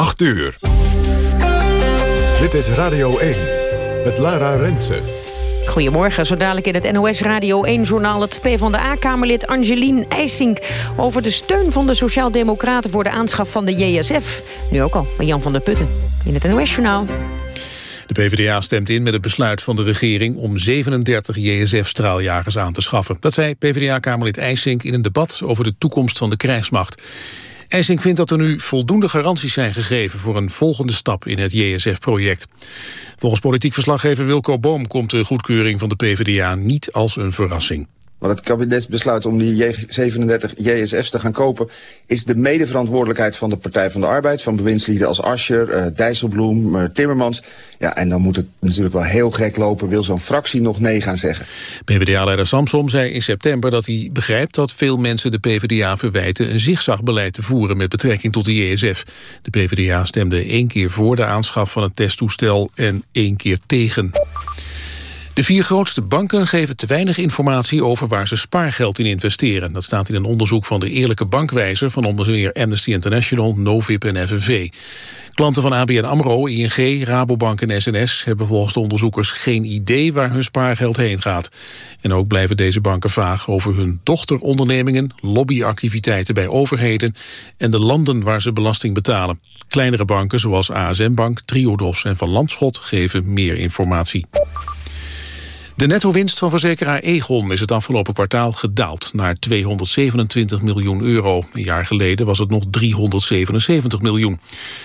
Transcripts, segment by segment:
8 uur. Dit is Radio 1 met Lara Rensen. Goedemorgen, zo dadelijk in het NOS Radio 1-journaal... het PvdA-kamerlid Angelien IJsink... over de steun van de Sociaaldemocraten voor de aanschaf van de JSF. Nu ook al, met Jan van der Putten in het NOS-journaal. De PvdA stemt in met het besluit van de regering om 37 JSF-straaljagers aan te schaffen. Dat zei PvdA-kamerlid IJsink in een debat over de toekomst van de krijgsmacht. IJsink vindt dat er nu voldoende garanties zijn gegeven voor een volgende stap in het JSF-project. Volgens politiek verslaggever Wilco Boom komt de goedkeuring van de PvdA niet als een verrassing. Maar het kabinetsbesluit om die 37 JSF's te gaan kopen... is de medeverantwoordelijkheid van de Partij van de Arbeid... van bewindslieden als Ascher, uh, Dijsselbloem, uh, Timmermans. Ja, en dan moet het natuurlijk wel heel gek lopen... wil zo'n fractie nog nee gaan zeggen. PvdA-leider Samsom zei in september dat hij begrijpt... dat veel mensen de PvdA verwijten een zigzagbeleid te voeren... met betrekking tot de JSF. De PvdA stemde één keer voor de aanschaf van het testtoestel... en één keer tegen. De vier grootste banken geven te weinig informatie over waar ze spaargeld in investeren. Dat staat in een onderzoek van de Eerlijke Bankwijzer van onder meer Amnesty International, Novib en FNV. Klanten van ABN AMRO, ING, Rabobank en SNS hebben volgens de onderzoekers geen idee waar hun spaargeld heen gaat. En ook blijven deze banken vaag over hun dochterondernemingen, lobbyactiviteiten bij overheden en de landen waar ze belasting betalen. Kleinere banken zoals ASM Bank, Triodos en Van Landschot geven meer informatie. De netto-winst van verzekeraar Egon is het afgelopen kwartaal gedaald naar 227 miljoen euro. Een jaar geleden was het nog 377 miljoen.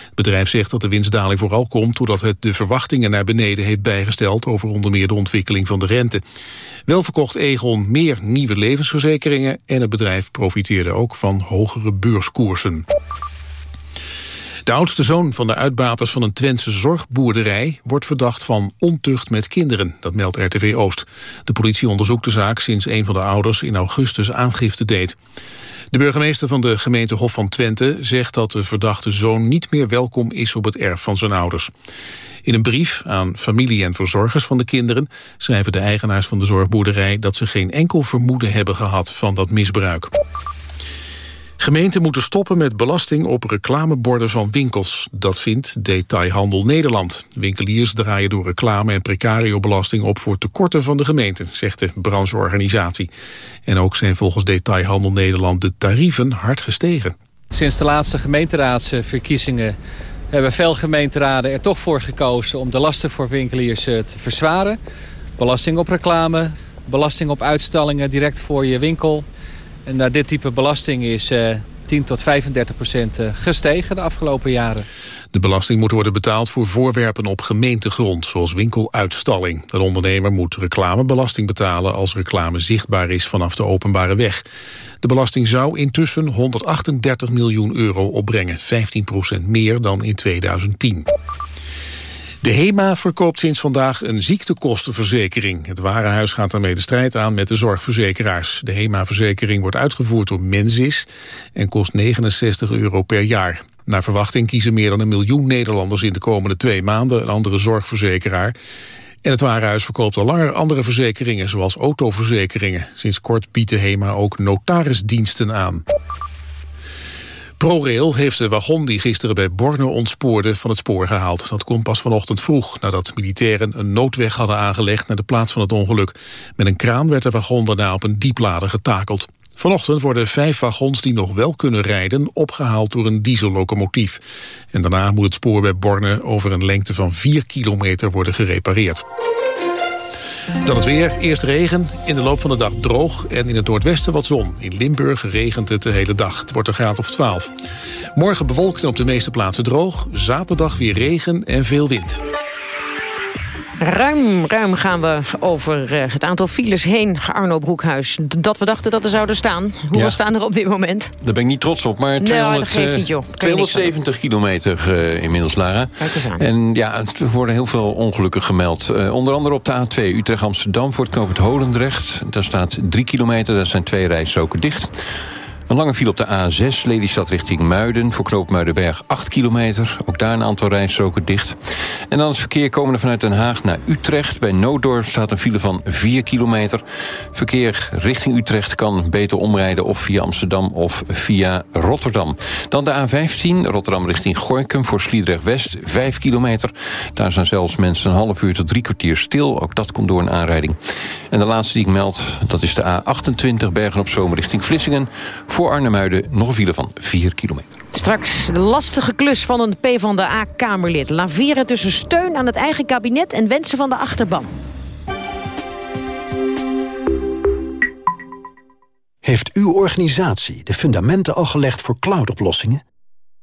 Het bedrijf zegt dat de winstdaling vooral komt doordat het de verwachtingen naar beneden heeft bijgesteld over onder meer de ontwikkeling van de rente. Wel verkocht Egon meer nieuwe levensverzekeringen en het bedrijf profiteerde ook van hogere beurskoersen. De oudste zoon van de uitbaters van een Twentse zorgboerderij... wordt verdacht van ontucht met kinderen, dat meldt RTV Oost. De politie onderzoekt de zaak sinds een van de ouders in augustus aangifte deed. De burgemeester van de gemeente Hof van Twente zegt dat de verdachte zoon niet meer welkom is op het erf van zijn ouders. In een brief aan familie en verzorgers van de kinderen schrijven de eigenaars van de zorgboerderij dat ze geen enkel vermoeden hebben gehad van dat misbruik. Gemeenten moeten stoppen met belasting op reclameborden van winkels. Dat vindt Detailhandel Nederland. Winkeliers draaien door reclame en precariobelasting op voor tekorten van de gemeente, zegt de brancheorganisatie. En ook zijn volgens Detailhandel Nederland de tarieven hard gestegen. Sinds de laatste gemeenteraadsverkiezingen hebben veel gemeenteraden er toch voor gekozen om de lasten voor winkeliers eh, te verzwaren. Belasting op reclame, belasting op uitstallingen direct voor je winkel en naar dit type belasting is 10 eh, tot 35 procent eh, gestegen de afgelopen jaren. De belasting moet worden betaald voor voorwerpen op gemeentegrond, zoals winkeluitstalling. Een ondernemer moet reclamebelasting betalen als reclame zichtbaar is vanaf de openbare weg. De belasting zou intussen 138 miljoen euro opbrengen, 15 procent meer dan in 2010. De HEMA verkoopt sinds vandaag een ziektekostenverzekering. Het Warenhuis gaat daarmee de strijd aan met de zorgverzekeraars. De HEMA-verzekering wordt uitgevoerd door Mensis en kost 69 euro per jaar. Naar verwachting kiezen meer dan een miljoen Nederlanders in de komende twee maanden een andere zorgverzekeraar. En het Warenhuis verkoopt al langer andere verzekeringen, zoals autoverzekeringen. Sinds kort biedt de HEMA ook notarisdiensten aan. ProRail heeft de wagon die gisteren bij Borne ontspoorde van het spoor gehaald. Dat komt pas vanochtend vroeg, nadat militairen een noodweg hadden aangelegd naar de plaats van het ongeluk. Met een kraan werd de wagon daarna op een dieplader getakeld. Vanochtend worden vijf wagons die nog wel kunnen rijden opgehaald door een diesellocomotief. En daarna moet het spoor bij Borne over een lengte van 4 kilometer worden gerepareerd. Dan het weer. Eerst regen, in de loop van de dag droog en in het noordwesten wat zon. In Limburg regent het de hele dag. Het wordt een graad of 12. Morgen bewolkt en op de meeste plaatsen droog. Zaterdag weer regen en veel wind. Ruim, ruim gaan we over eh, het aantal files heen, Arno Broekhuis. Dat we dachten dat er zouden staan. Hoeveel staan er op dit moment? Daar ben ik niet trots op, maar 200, nee, niet, 270 kilometer uh, inmiddels, Lara. En ja, er worden heel veel ongelukken gemeld. Uh, onder andere op de A2 Utrecht-Amsterdam voor het knooppunt Holendrecht. Daar staat 3 kilometer, daar zijn twee rijstroken dicht. Een lange file op de A6, Lelystad richting Muiden... voor knoop Muidenberg 8 kilometer. Ook daar een aantal rijstroken dicht. En dan het verkeer komende vanuit Den Haag naar Utrecht. Bij Nooddorp staat een file van 4 kilometer. Verkeer richting Utrecht kan beter omrijden... of via Amsterdam of via Rotterdam. Dan de A15, Rotterdam richting Gorkum voor Sliedrecht-West, 5 kilometer. Daar zijn zelfs mensen een half uur tot drie kwartier stil. Ook dat komt door een aanrijding. En de laatste die ik meld, dat is de A28 Bergen op Zomer richting Vlissingen. Voor Arnhemuiden nog een file van 4 kilometer. Straks de lastige klus van een PvdA-kamerlid. Laveren tussen steun aan het eigen kabinet en wensen van de achterban. Heeft uw organisatie de fundamenten al gelegd voor cloudoplossingen?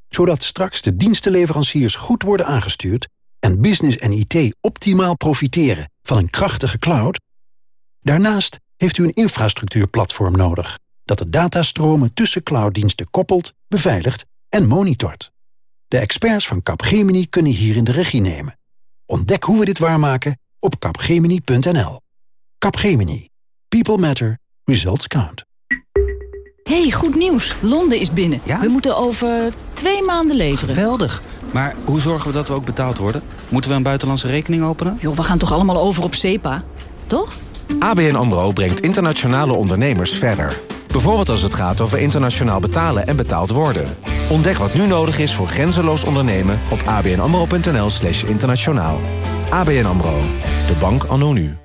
Zodat straks de dienstenleveranciers goed worden aangestuurd... en business en IT optimaal profiteren van een krachtige cloud? Daarnaast heeft u een infrastructuurplatform nodig... dat de datastromen tussen clouddiensten koppelt, beveiligt en monitort. De experts van Capgemini kunnen hierin de regie nemen. Ontdek hoe we dit waarmaken op capgemini.nl. Capgemini. People matter. Results count. hey, goed nieuws. Londen is binnen. Ja? We moeten over twee maanden leveren. Geweldig. Maar hoe zorgen we dat we ook betaald worden? Moeten we een buitenlandse rekening openen? Joh, we gaan toch allemaal over op SEPA? Toch? ABN AMRO brengt internationale ondernemers verder. Bijvoorbeeld als het gaat over internationaal betalen en betaald worden. Ontdek wat nu nodig is voor grenzeloos ondernemen op abnamro.nl slash internationaal. ABN AMRO, de bank anno nu.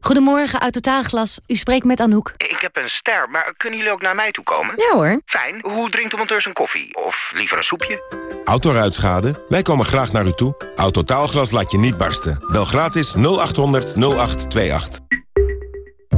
Goedemorgen, uit Totaalglas. U spreekt met Anouk. Ik heb een ster, maar kunnen jullie ook naar mij toe komen? Ja hoor. Fijn. Hoe drinkt de monteur zijn koffie? Of liever een soepje? Autoruitschade? Wij komen graag naar u toe. Autotaalglas laat je niet barsten. Bel gratis 0800 0828.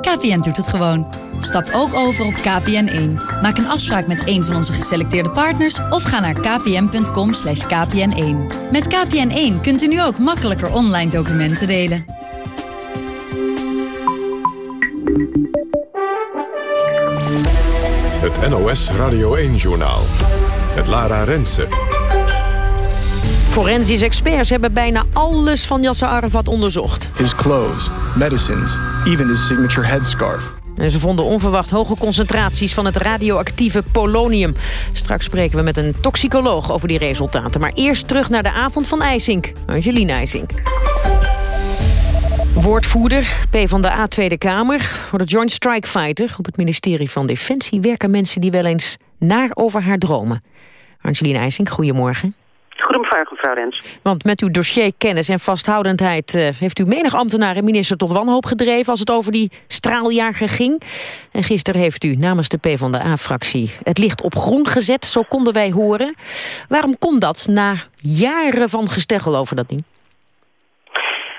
KPN doet het gewoon. Stap ook over op KPN1. Maak een afspraak met een van onze geselecteerde partners... of ga naar kpn.com kpn1. Met KPN1 kunt u nu ook makkelijker online documenten delen. Het NOS Radio 1-journaal. Het Lara Rensen. Forensisch experts hebben bijna alles van Yasser Arafat onderzocht. His clothes, medicines, even his signature headscarf. En ze vonden onverwacht hoge concentraties van het radioactieve polonium. Straks spreken we met een toxicoloog over die resultaten. Maar eerst terug naar de avond van IJsink. Angeline IJsink. Woordvoerder, P van de A Tweede Kamer. Voor de Joint Strike Fighter op het ministerie van Defensie... werken mensen die wel eens naar over haar dromen. Angeline IJsink, goedemorgen. Mevrouw. Want met uw dossierkennis en vasthoudendheid... Uh, heeft u menig ambtenaar en minister tot wanhoop gedreven... als het over die straaljager ging. En gisteren heeft u namens de PvdA-fractie het licht op groen gezet. Zo konden wij horen. Waarom kon dat na jaren van gesteggel over dat ding?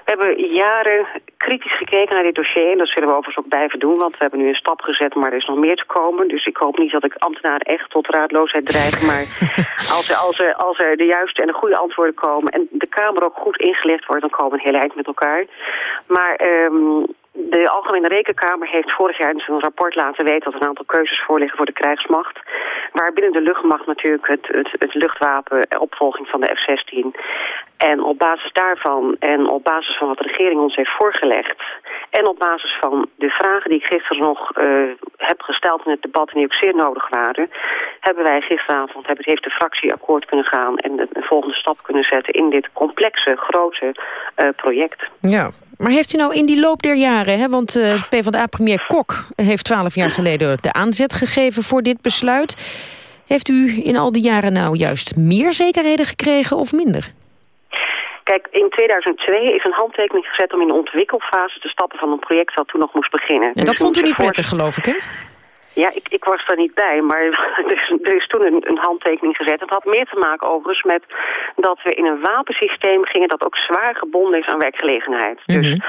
We hebben jaren kritisch gekeken naar dit dossier. En dat zullen we overigens ook blijven doen. Want we hebben nu een stap gezet, maar er is nog meer te komen. Dus ik hoop niet dat ik ambtenaren echt tot raadloosheid dreig. maar als er, als, er, als er de juiste en de goede antwoorden komen... en de Kamer ook goed ingelicht wordt... dan komen we een hele eind met elkaar. Maar... Um, de Algemene Rekenkamer heeft vorig jaar in zijn rapport laten weten dat er een aantal keuzes voorliggen voor de krijgsmacht. Waar binnen de luchtmacht natuurlijk het, het, het luchtwapen opvolging van de F-16. En op basis daarvan en op basis van wat de regering ons heeft voorgelegd... en op basis van de vragen die ik gisteren nog uh, heb gesteld in het debat... en die ook zeer nodig waren... hebben wij gisteravond, heeft de fractie akkoord kunnen gaan... en de, de volgende stap kunnen zetten in dit complexe, grote uh, project. Ja, maar heeft u nou in die loop der jaren... Hè, want uh, PvdA-premier Kok heeft twaalf jaar geleden de aanzet gegeven voor dit besluit... heeft u in al die jaren nou juist meer zekerheden gekregen of minder? Kijk, in 2002 is een handtekening gezet om in de ontwikkelfase te stappen van een project dat toen nog moest beginnen. En dat dus vond u niet prettig, geloof ik, hè? Ja, ik, ik was er niet bij, maar er is, er is toen een, een, handtekening gezet. Het had meer te maken overigens met dat we in een wapensysteem gingen... dat ook zwaar gebonden is aan werkgelegenheid. Mhm. Dus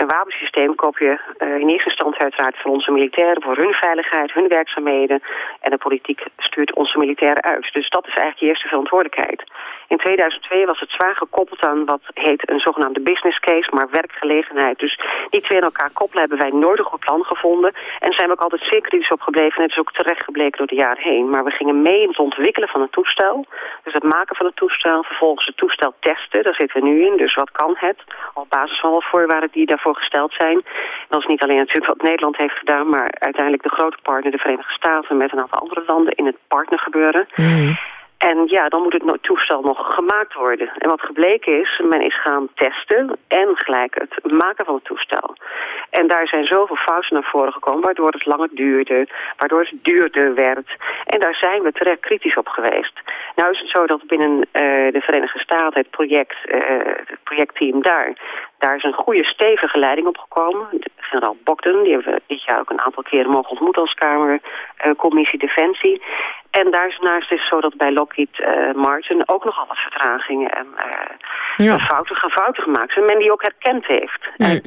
een wapensysteem koop je uh, in eerste instantie uiteraard voor onze militairen... voor hun veiligheid, hun werkzaamheden. En de politiek stuurt onze militairen uit. Dus dat is eigenlijk je eerste verantwoordelijkheid. In 2002 was het zwaar gekoppeld aan wat heet een zogenaamde business case... maar werkgelegenheid. Dus die twee aan elkaar koppelen hebben wij nooit een goed plan gevonden... en zijn we ook altijd zeer kritisch op gebleven. En het is ook terecht gebleken door de jaren heen. Maar we gingen mee in het ontwikkelen van een toestel. Dus het maken van het toestel, vervolgens het toestel testen. Daar zitten we nu in. Dus wat kan het? Op basis van wat voorwaarden die daarvoor gesteld zijn. En dat is niet alleen natuurlijk wat Nederland heeft gedaan... maar uiteindelijk de grote partner, de Verenigde Staten... met een aantal andere landen in het partnergebeuren... Mm. En ja, dan moet het toestel nog gemaakt worden. En wat gebleken is, men is gaan testen en gelijk het maken van het toestel. En daar zijn zoveel fouten naar voren gekomen, waardoor het langer duurde, waardoor het duurder werd. En daar zijn we terecht kritisch op geweest. Nou is het zo dat binnen uh, de Verenigde Staten het project, uh, het projectteam daar, daar is een goede stevige leiding op gekomen. Generaal Bogdan, die hebben we dit jaar ook een aantal keren mogen ontmoeten als Kamercommissie uh, Defensie. En daarnaast is het zo dat bij Lockheed uh, Martin ook nogal wat vertragingen en uh, ja. fouten, fouten gemaakt zijn. Men die ook herkend heeft. Mm. En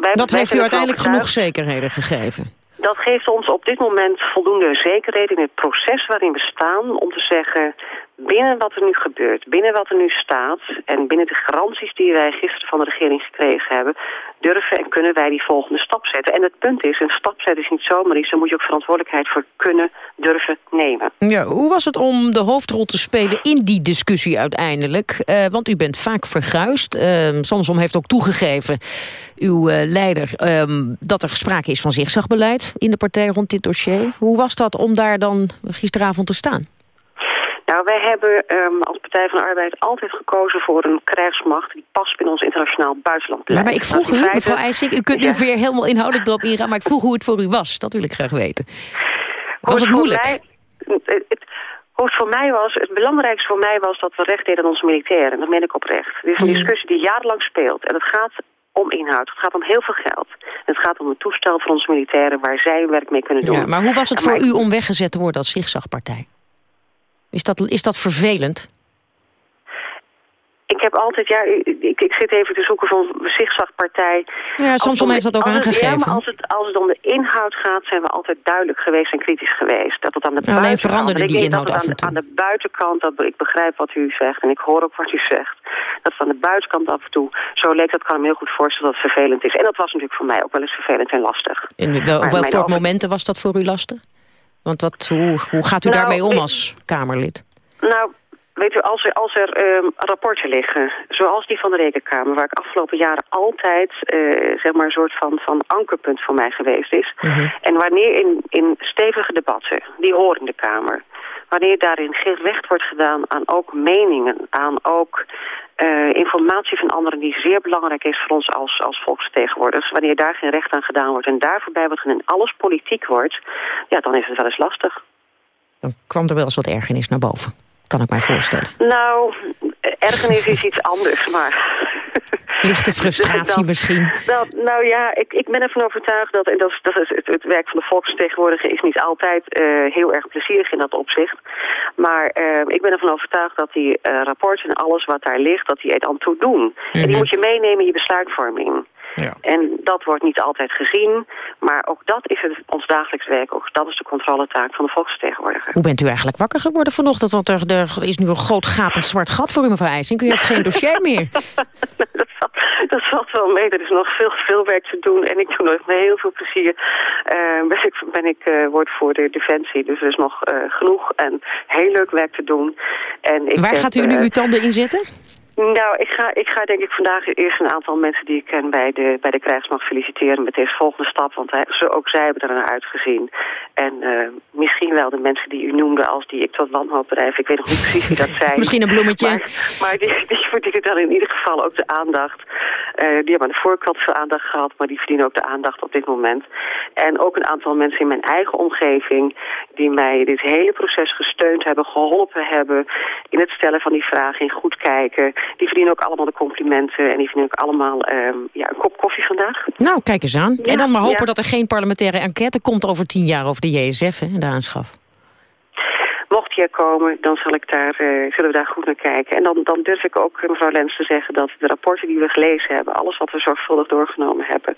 wij, dat heeft u uiteindelijk genoeg zekerheden gegeven? Dat geeft ons op dit moment voldoende zekerheden in het proces waarin we staan... om te zeggen, binnen wat er nu gebeurt, binnen wat er nu staat... en binnen de garanties die wij gisteren van de regering gekregen hebben... durven en kunnen wij die volgende stap zetten. En het punt is, een stap zetten is niet zomaar iets... daar moet je ook verantwoordelijkheid voor kunnen durven nemen. Ja, hoe was het om de hoofdrol te spelen in die discussie uiteindelijk? Uh, want u bent vaak verguisd. Uh, heeft ook toegegeven, uw uh, leider... dat er sprake is van zigzagbeleid in de partij rond dit dossier. Hoe was dat om daar dan gisteravond te staan? Nou, wij hebben um, als Partij van de Arbeid altijd gekozen voor een krijgsmacht... die past binnen ons internationaal buitenlandbeleid. Ja, maar ik vroeg u, feite... mevrouw IJsink, u kunt ja. nu weer helemaal inhoudelijk erop ingaan... maar ik vroeg hoe het voor u was, dat wil ik graag weten. Was het, het moeilijk? Mij, het, het, hoe het voor mij was, het belangrijkste voor mij was dat we recht deden aan onze militairen. En dat meen ik oprecht. Dit is een discussie die jarenlang speelt. En het gaat om inhoud. Het gaat om heel veel geld. Het gaat om een toestel voor onze militairen waar zij werk mee kunnen doen. Ja, maar hoe was het voor u om weggezet te worden als zigzagpartij? Is dat, is dat vervelend? Ik heb altijd, ja, ik, ik zit even te zoeken van zigzagpartij. Ja, Samson heeft dat ook aangegeven. Ja, maar als het, als het om de inhoud gaat, zijn we altijd duidelijk geweest en kritisch geweest. Dat het aan de nou, alleen veranderde die inhoud af en toe. Aan de buitenkant, dat, ik begrijp wat u zegt en ik hoor ook wat u zegt. Dat het aan de buitenkant af en toe, zo leek dat, kan ik me heel goed voorstellen dat het vervelend is. En dat was natuurlijk voor mij ook wel eens vervelend en lastig. En wel, op welk soort momenten was dat voor u lastig? Want wat, hoe, hoe gaat u nou, daarmee om als Kamerlid? Nou, weet u, als er, als er um, rapporten liggen, zoals die van de Rekenkamer... waar ik afgelopen jaren altijd uh, zeg maar een soort van, van ankerpunt voor mij geweest is... Mhm. En wanneer in, in stevige debatten, die horen in de Kamer... wanneer daarin geen recht wordt gedaan aan ook meningen, aan ook... Uh, informatie van anderen die zeer belangrijk is voor ons als, als volksvertegenwoordigers. Wanneer daar geen recht aan gedaan wordt en daar voorbij wordt en alles politiek wordt... ja, dan is het wel eens lastig. Dan kwam er wel eens wat ergernis naar boven, kan ik mij voorstellen. Nou, ergernis is iets anders, maar... Lichte frustratie dat, misschien? Dat, nou ja, ik, ik ben ervan overtuigd dat, en dat is, dat is het, het werk van de volksvertegenwoordiger is niet altijd uh, heel erg plezierig in dat opzicht. Maar uh, ik ben ervan overtuigd dat die uh, rapporten en alles wat daar ligt, dat die het aan toe doen. Mm -hmm. En die moet je meenemen in je besluitvorming. Ja. En dat wordt niet altijd gezien, maar ook dat is het, ons dagelijks werk. Ook dat is de controletaak van de volksvertegenwoordiger. Hoe bent u eigenlijk wakker geworden vanochtend? Want er, er is nu een groot gapend zwart gat voor u, mevrouw IJsink. U heeft geen dossier meer. dat, valt, dat valt wel mee. Er is nog veel, veel werk te doen. En ik doe nog met heel veel plezier. Uh, ben ik, ben ik uh, woordvoerder Defensie. Dus er is nog uh, genoeg en heel leuk werk te doen. En ik Waar heb, gaat u nu uw tanden in zetten? Nou, ik ga, ik ga denk ik vandaag eerst een aantal mensen die ik ken bij de, bij de krijgsmacht feliciteren met deze volgende stap. Want hij, ze, ook zij hebben er naar uitgezien. En uh, misschien wel de mensen die u noemde als die ik tot wanhoop bedrijf. Ik weet nog niet precies wie dat zijn. misschien een bloemetje. Maar, maar die, die verdienen dan in ieder geval ook de aandacht. Uh, die hebben aan de voorkant veel aandacht gehad, maar die verdienen ook de aandacht op dit moment. En ook een aantal mensen in mijn eigen omgeving die mij dit hele proces gesteund hebben, geholpen hebben in het stellen van die vragen, in goed kijken. Die verdienen ook allemaal de complimenten en die verdienen ook allemaal ehm, ja, een kop koffie vandaag. Nou, kijk eens aan. en dan maar hopen ja. dat er geen parlementaire enquête komt over tien jaar over de JSF hè, en de aanschaf. Mocht die er komen, dan zal ik daar, eh, zullen we daar goed naar kijken. En dan, dan durf ik ook, eh, mevrouw Lens, te zeggen dat de rapporten die we gelezen hebben... alles wat we zorgvuldig doorgenomen hebben,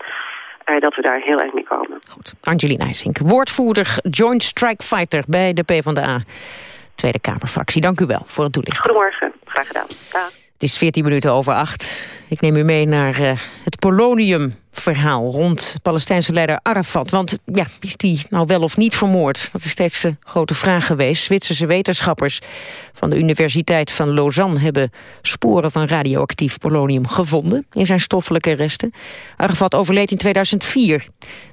eh, dat we daar heel erg mee komen. Angelina IJsink, woordvoerder Joint Strike Fighter bij de PvdA. Tweede Kamerfractie. Dank u wel voor het toelichten. Goedemorgen, graag gedaan. Dag. Het is 14 minuten over acht. Ik neem u mee naar uh, het poloniumverhaal rond Palestijnse leider Arafat. Want ja, is die nou wel of niet vermoord? Dat is steeds de grote vraag geweest. Zwitserse wetenschappers van de Universiteit van Lausanne... hebben sporen van radioactief polonium gevonden in zijn stoffelijke resten. Arafat overleed in 2004.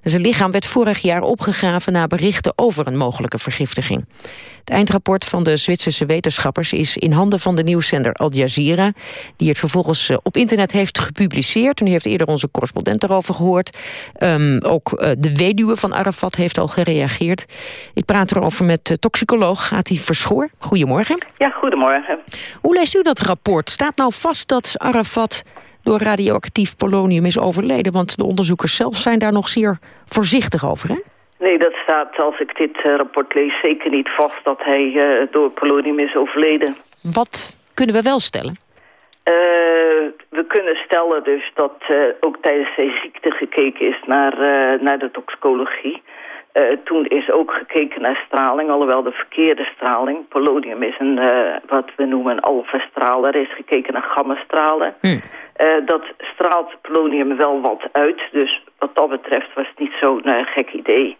Zijn lichaam werd vorig jaar opgegraven na berichten over een mogelijke vergiftiging. Het eindrapport van de Zwitserse wetenschappers is in handen van de nieuwszender Al Jazeera... die het vervolgens uh, op internet heeft gepubliceerd. En heeft eerder onze correspondent daarover gehoord. Um, ook uh, de weduwe van Arafat heeft al gereageerd. Ik praat erover met uh, toxicoloog Ati Verschoor. Goedemorgen. Ja, goedemorgen. Hoe leest u dat rapport? Staat nou vast dat Arafat door radioactief polonium is overleden? Want de onderzoekers zelf zijn daar nog zeer voorzichtig over, hè? Nee, dat staat, als ik dit uh, rapport lees, zeker niet vast dat hij uh, door polonium is overleden. Wat kunnen we wel stellen? Uh, we kunnen stellen dus dat ook tijdens zijn ziekte gekeken is naar, naar de toxicologie. toen is ook gekeken naar straling, alhoewel de verkeerde straling. Polonium is een, wat we noemen een alfa-straal. Er is gekeken naar gamma-stralen. Hm. dat straalt polonium wel wat uit, dus wat dat betreft was het niet zo'n gek idee.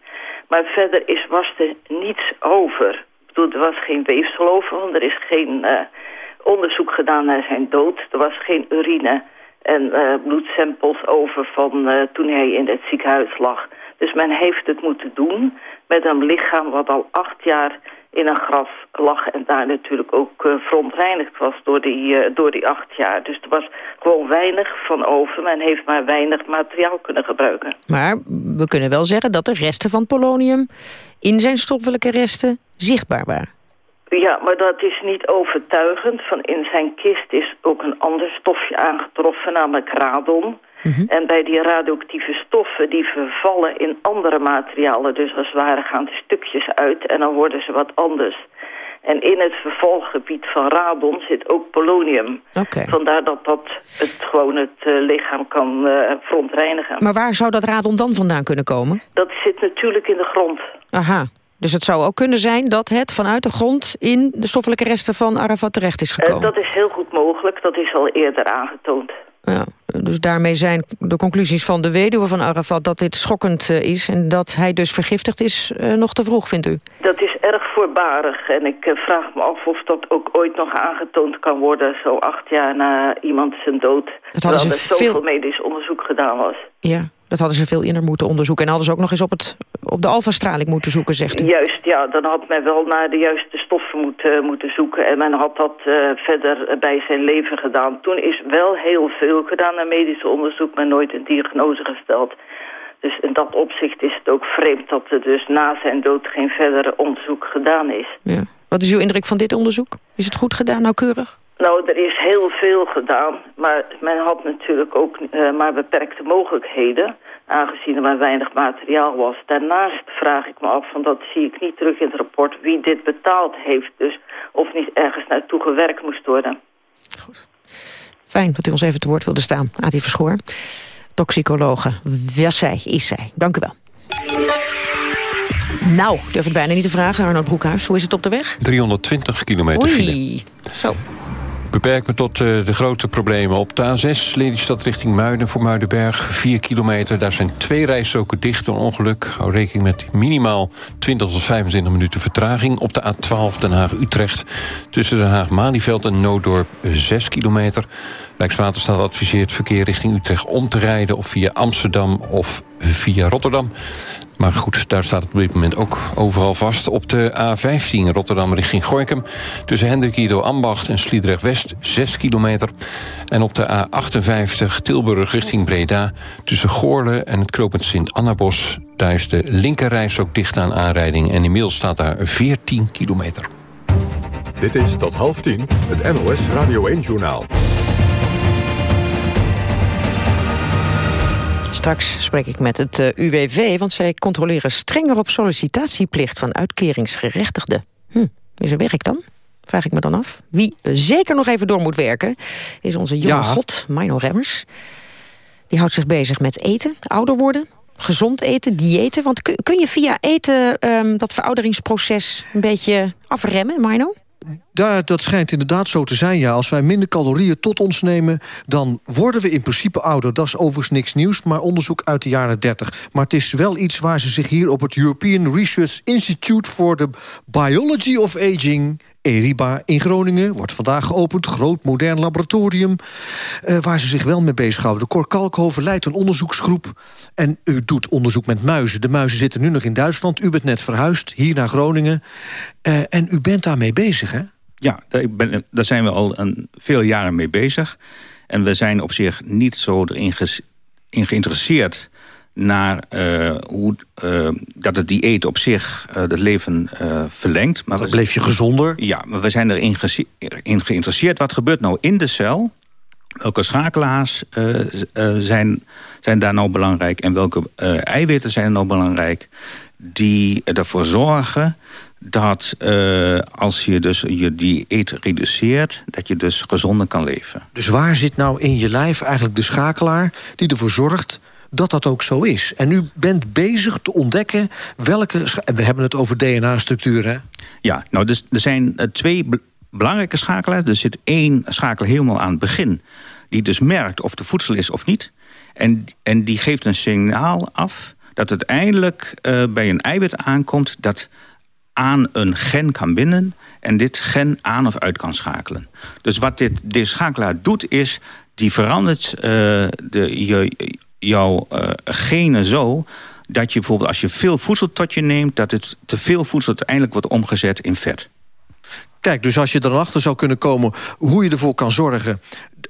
Maar verder is, was er niets over. Ik bedoel, er was geen weefsel over, want er is geen onderzoek gedaan naar zijn dood. Er was geen urine en uh, bloedsamples over van uh, toen hij in het ziekenhuis lag. Dus men heeft het moeten doen met een lichaam wat al acht jaar in een graf lag en daar natuurlijk ook uh, verontreinigd was door die, door die acht jaar. Dus er was gewoon weinig van over. Men heeft maar weinig materiaal kunnen gebruiken. Maar we kunnen wel zeggen dat de resten van polonium in zijn stoffelijke resten zichtbaar waren. Ja, maar dat is niet overtuigend. Van in zijn kist is ook een ander stofje aangetroffen, namelijk radon. Mhm. Mm -hmm. En bij die radioactieve stoffen, die vervallen in andere materialen. Dus als het ware gaan de stukjes uit en dan worden ze wat anders. En in het vervalgebied van radon zit ook polonium. Okay. Vandaar dat dat het gewoon het uh, lichaam kan uh, verontreinigen. Maar waar zou dat radon dan vandaan kunnen komen? Dat zit natuurlijk in de grond. Aha. Dus het zou ook kunnen zijn dat het vanuit de grond... in de stoffelijke resten van Arafat terecht is gekomen? Uh, dat is heel goed mogelijk. Dat is al eerder aangetoond. Ja, dus daarmee zijn de conclusies van de weduwe van Arafat... dat dit schokkend uh, is en dat hij dus vergiftigd is, uh, nog te vroeg, vindt u? Dat is erg voorbarig. En ik uh, vraag me af of dat ook ooit nog aangetoond kan worden... zo acht jaar na iemand zijn dood. Dat hadden ze er zoveel veel... medisch onderzoek gedaan was. Ja, dat hadden ze veel inner moeten onderzoeken. En hadden ze ook nog eens op, het, op de alfastraling moeten zoeken, zegt u. Juist, ja. Dan had men wel naar de juiste stoffen moeten, moeten zoeken. En men had dat uh, verder bij zijn leven gedaan. Toen is wel heel veel gedaan naar medisch onderzoek, maar nooit een diagnose gesteld. Dus in dat opzicht is het ook vreemd dat er dus na zijn dood geen verdere onderzoek gedaan is. Ja. Wat is uw indruk van dit onderzoek? Is het goed gedaan, nauwkeurig? Nou, er is heel veel gedaan, maar men had natuurlijk ook uh, maar beperkte mogelijkheden, aangezien er maar weinig materiaal was. Daarnaast vraag ik me af, van dat zie ik niet terug in het rapport, wie dit betaald heeft, dus of niet ergens naartoe gewerkt moest worden. Goed. Fijn dat u ons even te woord wilde staan, Adi Verschoor. Toxicologe, was zij, is zij. Dank u wel. Nou, durf het bijna niet te vragen, Arnold Broekhuis. Hoe is het op de weg? 320 kilometer Oei. file. Zo. Beperk me tot uh, de grote problemen. Op de A6, Lelystad richting Muiden voor Muidenberg. 4 kilometer, daar zijn twee rijstroken dicht. Een ongeluk. Hou rekening met minimaal 20 tot 25 minuten vertraging. Op de A12 Den Haag-Utrecht. Tussen Den Haag-Malieveld en Nooddorp 6 kilometer. Rijkswaterstaat adviseert verkeer richting Utrecht om te rijden... of via Amsterdam of via Rotterdam. Maar goed, daar staat het op dit moment ook overal vast. Op de A15 Rotterdam richting Gorkum. Tussen Hendrik Ido Ambacht en Sliedrecht West 6 kilometer. En op de A58 Tilburg richting Breda. Tussen Goorle en het knooppunt Sint-Annabos. Daar is de linkerreis ook dicht aan aanrijding. En inmiddels staat daar 14 kilometer. Dit is tot half tien het NOS Radio 1-journaal. Straks spreek ik met het uh, UWV, want zij controleren strenger op sollicitatieplicht van uitkeringsgerechtigden. Hm, is er werk dan? Vraag ik me dan af. Wie zeker nog even door moet werken, is onze jonge Ja. god, Mino Remmers. Die houdt zich bezig met eten, ouder worden, gezond eten, diëten. Want kun, kun je via eten ehm, dat verouderingsproces een beetje afremmen, Mino? Daar, dat schijnt inderdaad zo te zijn, ja. Als wij minder calorieën tot ons nemen... dan worden we in principe ouder. Dat is overigens niks nieuws, maar onderzoek uit de jaren 30. Maar het is wel iets waar ze zich hier op het European Research Institute... for the Biology of Aging... ERIBA in Groningen wordt vandaag geopend. Groot modern laboratorium eh, waar ze zich wel mee bezighouden. De Cor Kalkhoven leidt een onderzoeksgroep. En u doet onderzoek met muizen. De muizen zitten nu nog in Duitsland. U bent net verhuisd hier naar Groningen. Eh, en u bent daarmee bezig, hè? Ja, daar, ik ben, daar zijn we al een, veel jaren mee bezig. En we zijn op zich niet zo erin in geïnteresseerd naar eh, hoe, eh, dat het dieet op zich eh, het leven verlengt. Maar Dan bleef je gezonder. Ja, maar we zijn erin in geïnteresseerd. Wat gebeurt nou in de cel? Welke schakelaars zijn, zijn daar nou belangrijk? En welke eiwitten zijn nou belangrijk? Die ervoor zorgen dat eh, als je dus je dieet reduceert... dat je dus gezonder kan leven. Dus waar zit nou in je lijf eigenlijk de schakelaar... die ervoor zorgt dat dat ook zo is? En u bent bezig te ontdekken welke... We hebben het over DNA-structuur, hè? Ja, nou, dus er zijn eh, twee be- belangrijke schakelaars. Er zit één schakel helemaal aan het begin... die dus merkt of er voedsel is of niet. En, en die geeft een signaal af dat uiteindelijk eh, bij een eiwit aankomt... dat aan een gen kan binden en dit gen aan of uit kan schakelen. Dus wat dit, schakelaar doet is... die verandert eh, de, je, jouw eh, genen zo... dat je bijvoorbeeld als je veel voedsel tot je neemt... dat het te veel voedsel uiteindelijk wordt omgezet in vet. Kijk, dus als je er dan achter zou kunnen komen hoe je ervoor kan zorgen...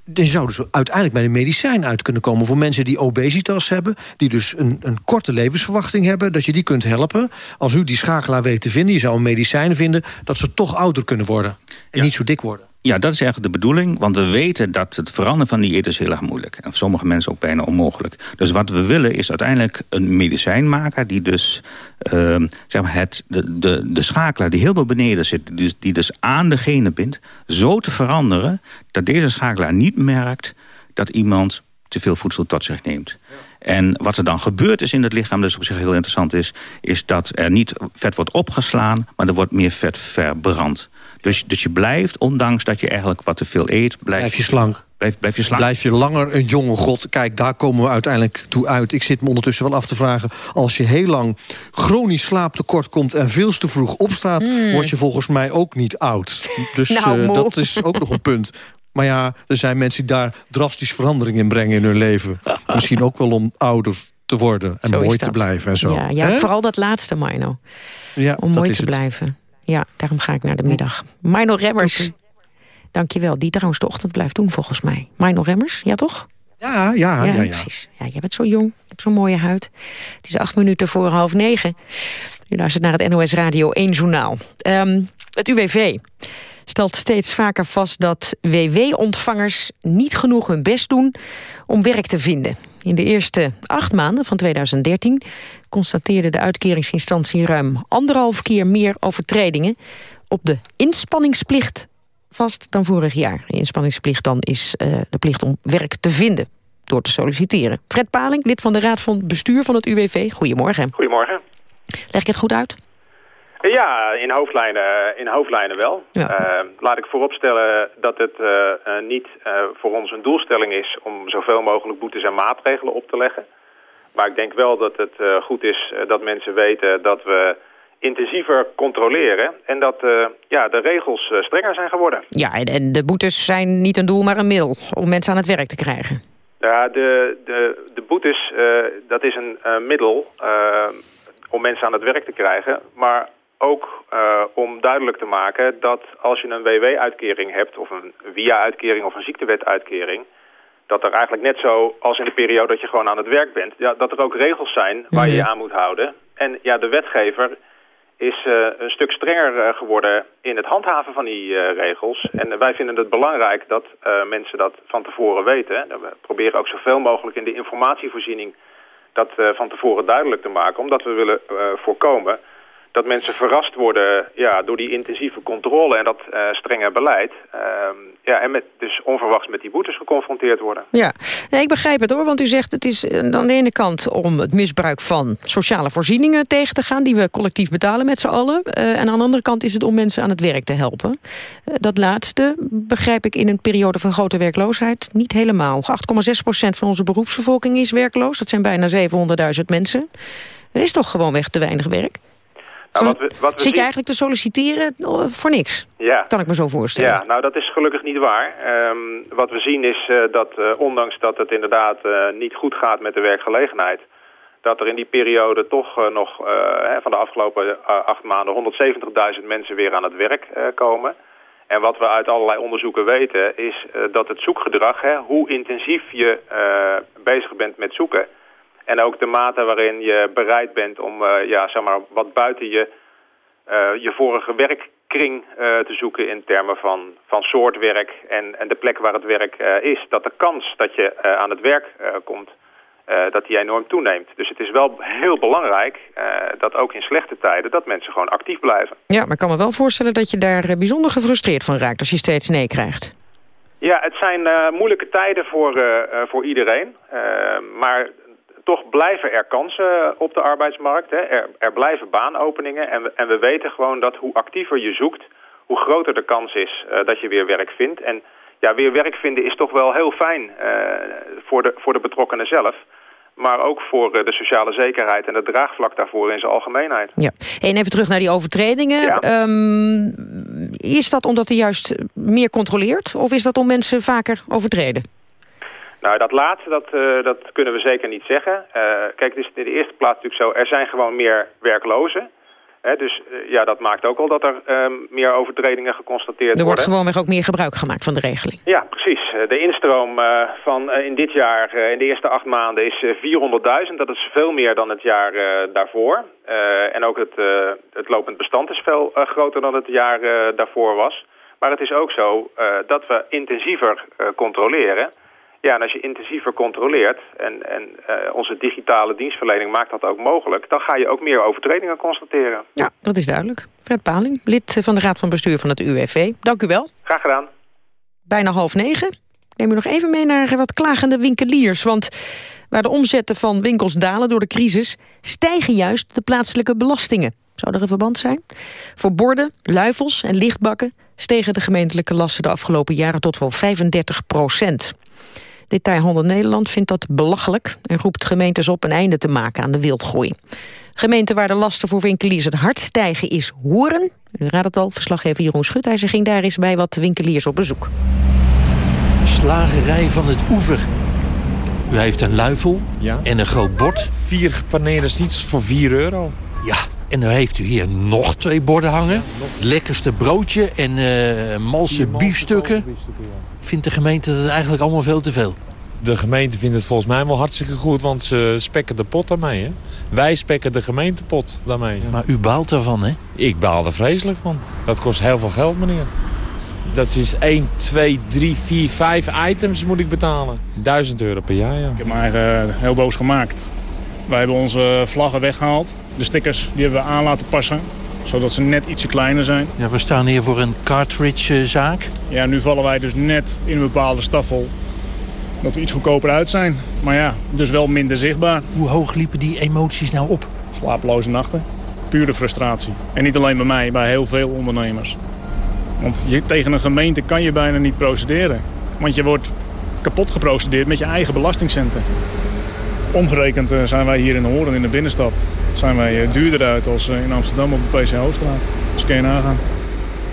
dan zouden ze uiteindelijk bij een medicijn uit kunnen komen... voor mensen die obesitas hebben, die dus een, een korte levensverwachting hebben... dat je die kunt helpen. Als u die schakelaar weet te vinden, je zou een medicijn vinden... dat ze toch ouder kunnen worden en niet zo dik worden. Ja, dat is eigenlijk de bedoeling. Want we weten dat het veranderen van dieet is heel erg moeilijk. En voor sommige mensen ook bijna onmogelijk. Dus wat we willen is uiteindelijk een medicijn maken... die dus ehm, zeg maar het, de, de, de schakelaar die helemaal beneden zit... Die dus, die dus aan de genen bindt, zo te veranderen... dat deze schakelaar niet merkt dat iemand te veel voedsel tot zich neemt. En wat er dan gebeurt is in het lichaam, dus op zich heel interessant is... is dat er niet vet wordt opgeslaan, maar er wordt meer vet verbrand. Dus, dus je blijft, ondanks dat je eigenlijk wat te veel eet... Blijf, Blijf je slank. Blijf, blijf je slank. Blijf je langer een jonge god. Kijk, daar komen we uiteindelijk toe uit. Ik zit me ondertussen wel af te vragen... als je heel lang chronisch slaaptekort komt... en veel te vroeg opstaat... Hmm. word je volgens mij ook niet oud. Dus Nou, eh, dat is ook nog een punt. Maar ja, er zijn mensen die daar drastisch verandering in brengen in hun leven. Misschien ook wel om ouder te worden en Zo mooi te blijven en zo. Ja, ja vooral dat laatste, Mino. Ja, Om dat mooi is te het. blijven. Ja, daarom ga ik naar de middag. Mino Remmers. Dank je wel. Die trouwens de ochtend blijft doen, volgens mij. Mino Remmers, ja toch? Ja, ja, ja. ja, precies. Ja, jij bent zo jong, je hebt zo'n mooie huid. Het is acht minuten voor half negen. U luistert naar het NOS Radio 1 Journaal. Ehm, het UWV stelt steeds vaker vast dat WW-ontvangers niet genoeg hun best doen om werk te vinden. In de eerste acht maanden van 2013 constateerde de uitkeringsinstantie ruim anderhalf keer meer overtredingen op de inspanningsplicht vast dan vorig jaar. De inspanningsplicht dan is eh, de plicht om werk te vinden door te solliciteren. Fred Paling, lid van de Raad van Bestuur van het UWV. Goedemorgen. Goedemorgen. Leg ik het goed uit? Ja, in hoofdlijnen, in hoofdlijnen wel. Eh, laat ik vooropstellen dat het eh, eh, niet voor ons een doelstelling is om zoveel mogelijk boetes en maatregelen op te leggen. Maar ik denk wel dat het goed is dat mensen weten dat we intensiever controleren en dat ja, de regels strenger zijn geworden. Ja, en, en de boetes zijn niet een doel, maar een middel om mensen aan het werk te krijgen. Ja, de, de, de boetes, dat is een middel om mensen aan het werk te krijgen. Maar ook eh, om duidelijk te maken dat als je een WW-uitkering hebt... of een WIA-uitkering of een ziektewetuitkering... dat er eigenlijk net zo als in de periode dat je gewoon aan het werk bent... Ja, dat er ook regels zijn waar je je aan moet houden. En ja, de wetgever is een stuk strenger geworden in het handhaven van die regels. En wij vinden het belangrijk dat mensen dat van tevoren weten. We proberen ook zoveel mogelijk in de informatievoorziening dat van tevoren duidelijk te maken. Omdat we willen voorkomen dat mensen verrast worden ja, door die intensieve controle en dat uh, strenge beleid. Ehm, ja, en met, dus onverwachts met die boetes geconfronteerd worden. Ja, ik begrijp het hoor, want u zegt het is eh, aan de ene kant om het misbruik van sociale voorzieningen tegen te gaan, die we collectief betalen met z'n allen. Uh, en aan de andere kant is het om mensen aan het werk te helpen. dat laatste begrijp ik in een periode van grote werkloosheid niet helemaal. 8,6% van onze beroepsbevolking is werkloos, dat zijn bijna 700.000 mensen. Er is toch gewoonweg te weinig werk? Nou, wat we, wat we Zit je eigenlijk te solliciteren oh, voor niks? Ja. Kan ik me zo voorstellen. Ja, nou dat is gelukkig niet waar. Um, wat we zien is uh, dat uh, ondanks dat het inderdaad uh, niet goed gaat met de werkgelegenheid... dat er in die periode toch nog van de afgelopen acht maanden 170.000 mensen weer aan het werk komen... En wat we uit allerlei onderzoeken weten is dat het zoekgedrag, hè, hoe intensief je bezig bent met zoeken en ook de mate waarin je bereid bent om uh, ja, zeg maar, wat buiten je, uh, je vorige werkkring uh, te zoeken in termen van, van soort werk en, en de plek waar het werk is. Dat de kans dat je aan het werk komt, dat die enorm toeneemt. Dus het is wel heel belangrijk dat ook in slechte tijden dat mensen gewoon actief blijven. Ja, maar ik kan me wel voorstellen dat je daar bijzonder gefrustreerd van raakt als je steeds nee krijgt. Ja, het zijn moeilijke tijden voor, voor iedereen. maar toch blijven er kansen op de arbeidsmarkt. Hè. Er, er, blijven baanopeningen en we, en we weten gewoon dat hoe actiever je zoekt... hoe groter de kans is uh, dat je weer werk vindt. En ja, weer werk vinden is toch wel heel fijn uh, voor, de, voor de betrokkenen zelf maar ook voor de sociale zekerheid en het draagvlak daarvoor in zijn algemeenheid. Ja. En even terug naar die overtredingen. Ja. Um, is dat omdat hij juist meer controleert of is dat om mensen vaker overtreden? Nou, dat laatste, dat, uh, dat kunnen we zeker niet zeggen. Uh, kijk, het is in de eerste plaats natuurlijk zo, er zijn gewoon meer werklozen. Hè, dus uh, ja, dat maakt ook al dat er um, meer overtredingen geconstateerd worden. Er wordt gewoonweg ook meer gebruik gemaakt van de regeling. Ja, precies. De instroom van in dit jaar, in de eerste acht maanden, is 400.000. Dat is veel meer dan het jaar daarvoor. en ook het, het lopend bestand is veel groter dan het jaar daarvoor was. Maar het is ook zo dat we intensiever controleren... Ja, en als je intensiever controleert en, en uh, onze digitale dienstverlening maakt dat ook mogelijk... dan ga je ook meer overtredingen constateren. Ja, dat is duidelijk. Fred Paling, lid van de Raad van Bestuur van het UWV. Dank u wel. Graag gedaan. Bijna half negen. Neem u nog even mee naar wat klagende winkeliers. Want waar de omzetten van winkels dalen door de crisis... stijgen juist de plaatselijke belastingen. Zou er een verband zijn? Voor borden, luifels en lichtbakken stegen de gemeentelijke lasten de afgelopen jaren tot wel 35 procent. Detailhandel Nederland vindt dat belachelijk... en roept gemeentes op een einde te maken aan de wildgroei. Gemeente waar de lasten voor winkeliers het hard stijgen is Hoeren. U raadt het al, verslaggever Jeroen Schutijzer ging daar eens bij wat winkeliers op bezoek. Slagerij van het Oever. U heeft een luifel ja. en een groot bord. Vier gepaneerde niets voor 4 euro. Ja, en dan heeft u hier nog twee borden hangen. Het lekkerste broodje en uh, malse biefstukken. Vindt de gemeente dat eigenlijk allemaal veel te veel? De gemeente vindt het volgens mij wel hartstikke goed, want ze spekken de pot daarmee. Hè? Wij spekken de gemeentepot daarmee. Maar u baalt ervan, hè? Ik baal er vreselijk van. Dat kost heel veel geld, meneer. Dat is 1, 2, 3, 4, 5 items moet ik betalen. 1000 euro per jaar, ja. Ik heb me eigenlijk uh, heel boos gemaakt. Wij hebben onze vlaggen weggehaald. De stickers die hebben we aan laten passen zodat ze net ietsje kleiner zijn. Ja, we staan hier voor een cartridge-zaak. Ja, nu vallen wij dus net in een bepaalde staffel dat we iets goedkoper uit zijn. Maar ja, dus wel minder zichtbaar. Hoe hoog liepen die emoties nou op? Slaaploze nachten. Pure frustratie. En niet alleen bij mij, bij heel veel ondernemers. Want je, tegen een gemeente kan je bijna niet procederen. Want je wordt kapot geprocedeerd met je eigen belastingcenten. Omgerekend eh, zijn wij hier in Horen in de binnenstad zijn wij eh, duurder uit als eh, in Amsterdam op de PC Hoofdstraat. Dus kun je nagaan.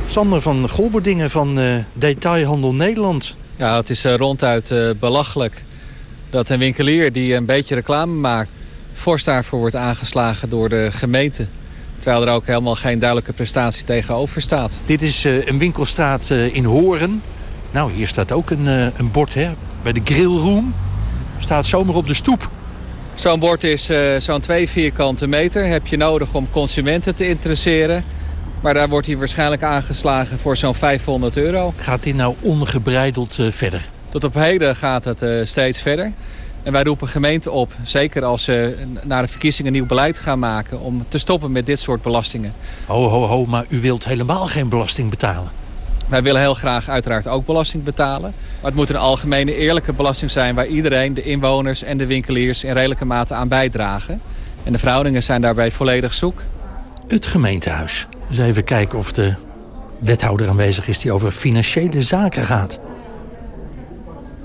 Sander van Golberdingen van uh, Detailhandel Nederland. Ja, het is ronduit uh, belachelijk dat een winkelier die een beetje reclame maakt... fors daarvoor wordt aangeslagen door de gemeente. Terwijl er ook helemaal geen duidelijke prestatie tegenover staat. Dit is een winkelstraat in Horen. Nou, hier staat ook een, een bord hè, bij de grillroom. Staat zomaar op de stoep. Zo'n bord is uh, zo'n twee vierkante meter. Heb je nodig om consumenten te interesseren. Maar daar wordt hij waarschijnlijk aangeslagen voor zo'n 500 euro. Gaat dit nou ongebreideld uh, verder? Tot op heden gaat het uh, steeds verder. En wij roepen gemeenten op, zeker als ze na de verkiezingen nieuw beleid gaan maken... om te stoppen met dit soort belastingen. Ho, ho, ho, maar u wilt helemaal geen belasting betalen. Wij willen heel graag uiteraard ook belasting betalen. Maar het moet een algemene eerlijke belasting zijn... waar iedereen, de inwoners en de winkeliers in redelijke mate aan bijdragen. En de verhoudingen zijn daarbij volledig zoek. Het gemeentehuis. Dus even kijken of de wethouder aanwezig is die over financiële zaken gaat.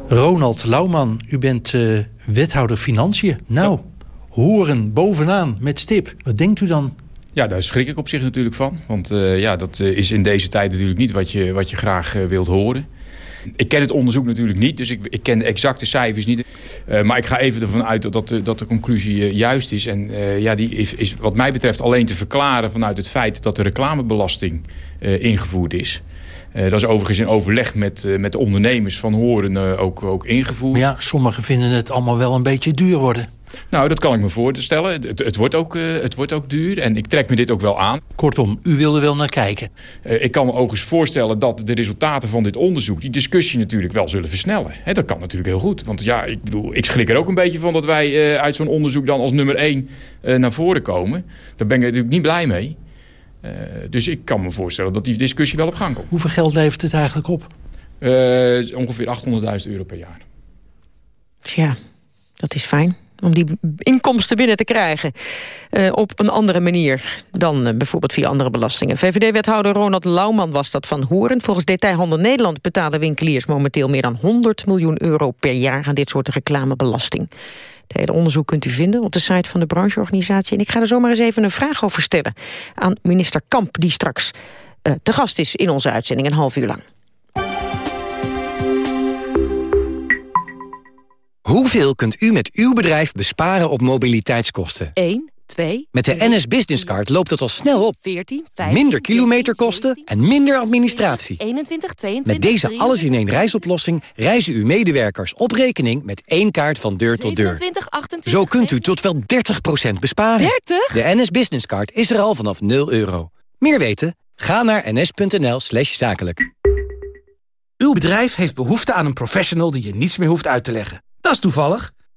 Ronald Lauwman, u bent uh, wethouder Financiën. Nou, horen bovenaan met stip. Wat denkt u dan? Ja, daar schrik ik op zich natuurlijk van. Want uh, ja, dat uh, is in deze tijd natuurlijk niet wat je, wat je graag wilt horen. Ik ken het onderzoek natuurlijk niet, dus ik, ik ken de exacte cijfers niet. Maar ik ga even ervan uit dat, de, dat de conclusie juist is. En ja, die is, is wat mij betreft alleen te verklaren vanuit het feit dat de reclamebelasting ingevoerd is. Uh, dat is overigens in overleg met, uh, met de ondernemers van Horen uh, ook, ook ingevoerd. Maar ja, sommigen vinden het allemaal wel een beetje duur worden. Nou, dat kan ik me voorstellen. Het, het, wordt ook, het wordt ook duur en ik trek me dit ook wel aan. Kortom, u wilde wel naar kijken. ik kan me ook eens voorstellen dat de resultaten van dit onderzoek... die discussie natuurlijk wel zullen versnellen. dat kan natuurlijk heel goed. Want ja, ik, bedoel, ik schrik er ook een beetje van dat wij uit zo'n onderzoek... dan als nummer één naar voren komen. Daar ben ik natuurlijk niet blij mee. Uh, dus ik kan me voorstellen dat die discussie wel op gang komt. Hoeveel geld levert het eigenlijk op? Uh, ongeveer 800.000 euro per jaar. Tja, dat is fijn om die inkomsten binnen te krijgen. Uh, op een andere manier dan uh, bijvoorbeeld via andere belastingen. VVD-wethouder Ronald Lauwman was dat van Horen. Volgens Detailhandel Nederland betalen winkeliers momenteel meer dan 100 miljoen euro per jaar aan dit soort reclamebelasting. Het hele onderzoek kunt u vinden op de site van de brancheorganisatie. En ik ga er zomaar eens even een vraag over stellen aan minister Kamp... die straks uh, te gast is in onze uitzending een half uur lang. Hoeveel kunt u met uw bedrijf besparen op mobiliteitskosten? 1, 2... Met de NS Business Card loopt het al snel op. 14, 15, minder kilometerkosten 16, en minder administratie. 21, 22, Met deze alles-in-één reisoplossing reizen uw medewerkers op rekening met één kaart van deur tot deur. 27, 28, Zo kunt u tot wel 30% besparen. 30? De NS Business Card is er al vanaf 0 euro. Meer weten? Ga naar ns.nl slash zakelijk. Uw bedrijf heeft behoefte aan een professional die je niets meer hoeft uit te leggen. Dat is toevallig.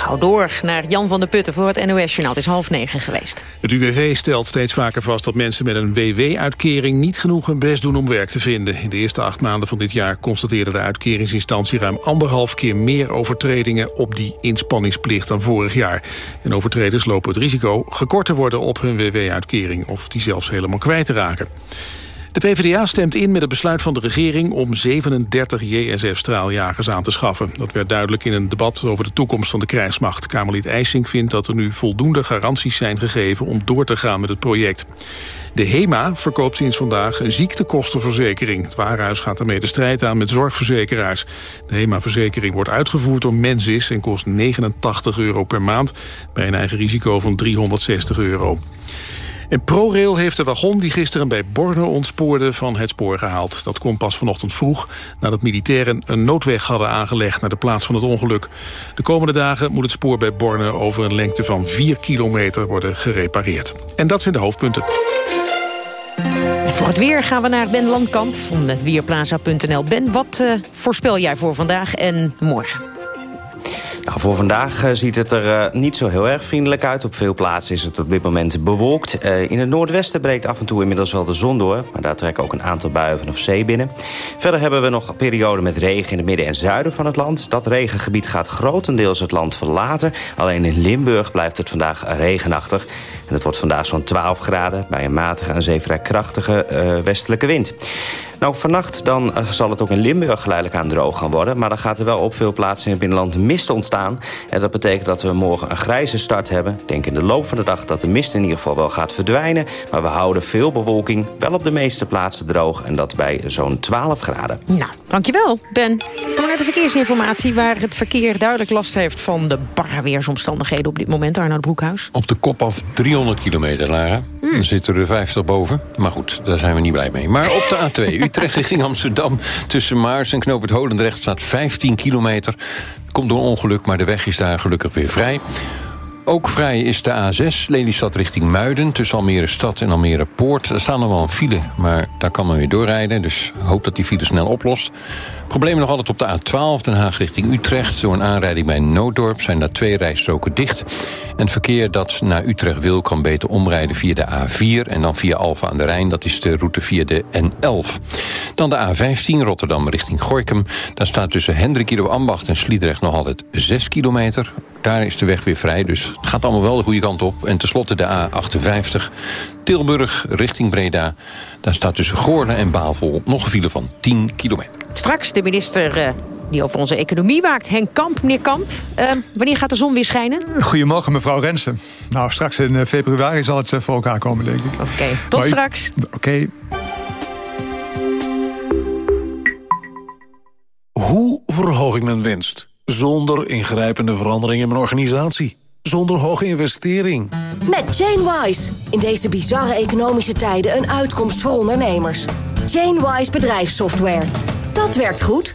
Gauw door naar Jan van der Putten voor het NOS-journaal. Het is half negen geweest. Het UWV stelt steeds vaker vast dat mensen met een WW-uitkering... niet genoeg hun best doen om werk te vinden. In de eerste acht maanden van dit jaar constateerde de uitkeringsinstantie... ruim anderhalf keer meer overtredingen op die inspanningsplicht dan vorig jaar. En overtreders lopen het risico gekort te worden op hun WW-uitkering... of die zelfs helemaal kwijt te raken. De PvdA stemt in met het besluit van de regering om 37 JSF-straaljagers aan te schaffen. Dat werd duidelijk in een debat over de toekomst van de krijgsmacht. Kamerlid IJsink vindt dat er nu voldoende garanties zijn gegeven om door te gaan met het project. De HEMA verkoopt sinds vandaag een ziektekostenverzekering. Het Warenhuis gaat daarmee de strijd aan met zorgverzekeraars. De HEMA-verzekering wordt uitgevoerd door Mensis en kost 89 euro per maand... bij een eigen risico van 360 euro. En ProRail heeft de wagon die gisteren bij Borne ontspoorde van het spoor gehaald. Dat komt pas vanochtend vroeg nadat militairen een noodweg hadden aangelegd naar de plaats van het ongeluk. De komende dagen moet het spoor bij Borne over een lengte van 4 kilometer worden gerepareerd. En dat zijn de hoofdpunten. En voor het weer gaan we naar Ben Landkamp van weerplaza.nl. Ben, wat uh, voorspel jij voor vandaag en morgen? Nou, voor vandaag uh, ziet het er uh, niet zo heel erg vriendelijk uit. Op veel plaatsen is het op dit moment bewolkt. Uh, in het noordwesten breekt af en toe inmiddels wel de zon door. Maar daar trekken ook een aantal buien vanaf zee binnen. Verder hebben we nog een periode met regen in het midden en zuiden van het land. Dat regengebied gaat grotendeels het land verlaten. Alleen in Limburg blijft het vandaag regenachtig. En het wordt vandaag zo'n 12 graden bij een matige en zeer vrij krachtige westelijke wind. Nou, vannacht dan eh, zal het ook in Limburg geleidelijk aan droog gaan worden. Maar dan gaat er wel op veel plaatsen in het binnenland mist ontstaan. En dat betekent dat we morgen een grijze start hebben. Ik denk in de loop van de dag dat de mist in ieder geval wel gaat verdwijnen. Maar we houden veel bewolking, wel op de meeste plaatsen droog. En dat bij zo'n 12 graden. Nou, dankjewel, Ben. Door naar de verkeersinformatie waar het verkeer duidelijk last heeft... van de barre weersomstandigheden op dit moment, Arnoud Broekhuis. Op de kop af 300 kilometer, Lara. Hmm. Dan zitten er 50 boven. Maar goed, daar zijn we niet blij mee. Maar op de A2, Utrecht richting Amsterdam... tussen Maars en Knoop het Holendrecht staat 15 kilometer. Komt door ongeluk, maar de weg is daar gelukkig weer vrij. Ook vrij is de A6, Lelystad richting Muiden... tussen Almere Stad en Almere Poort. Er staan nog wel een file, maar daar kan men weer doorrijden. Dus hoop dat die file snel oplost. Problemen nog altijd op de A12, Den Haag richting Utrecht. Door een aanrijding bij Nooddorp zijn daar twee rijstroken dicht. En het verkeer dat naar Utrecht wil... kan beter omrijden via de A4 en dan via Alfa aan de Rijn. Dat is de route via de N11. Dan de A15, Rotterdam richting Gorkum. Daar staat tussen Hendrik Ido Ambacht en Sliedrecht nog altijd 6 kilometer. Daar is de weg weer vrij, dus het gaat allemaal wel de goede kant op. En tenslotte de A58, Tilburg richting Breda. Daar staat tussen Goorlen en Bavel nog een file van 10 kilometer. Straks de minister eh, die over onze economie waakt, Henk Kamp. Meneer Kamp, eh, wanneer gaat de zon weer schijnen? Goedemorgen, mevrouw Rensen. Nou, straks in eh, februari zal het voor elkaar komen, denk ik. Oké, tot Maar straks. Oké. Hoe verhoog ik mijn winst? Zonder ingrijpende verandering in mijn organisatie. Zonder hoge investering. Met Chainwise. In deze bizarre economische tijden een uitkomst voor ondernemers. Chainwise bedrijfssoftware. Dat werkt goed.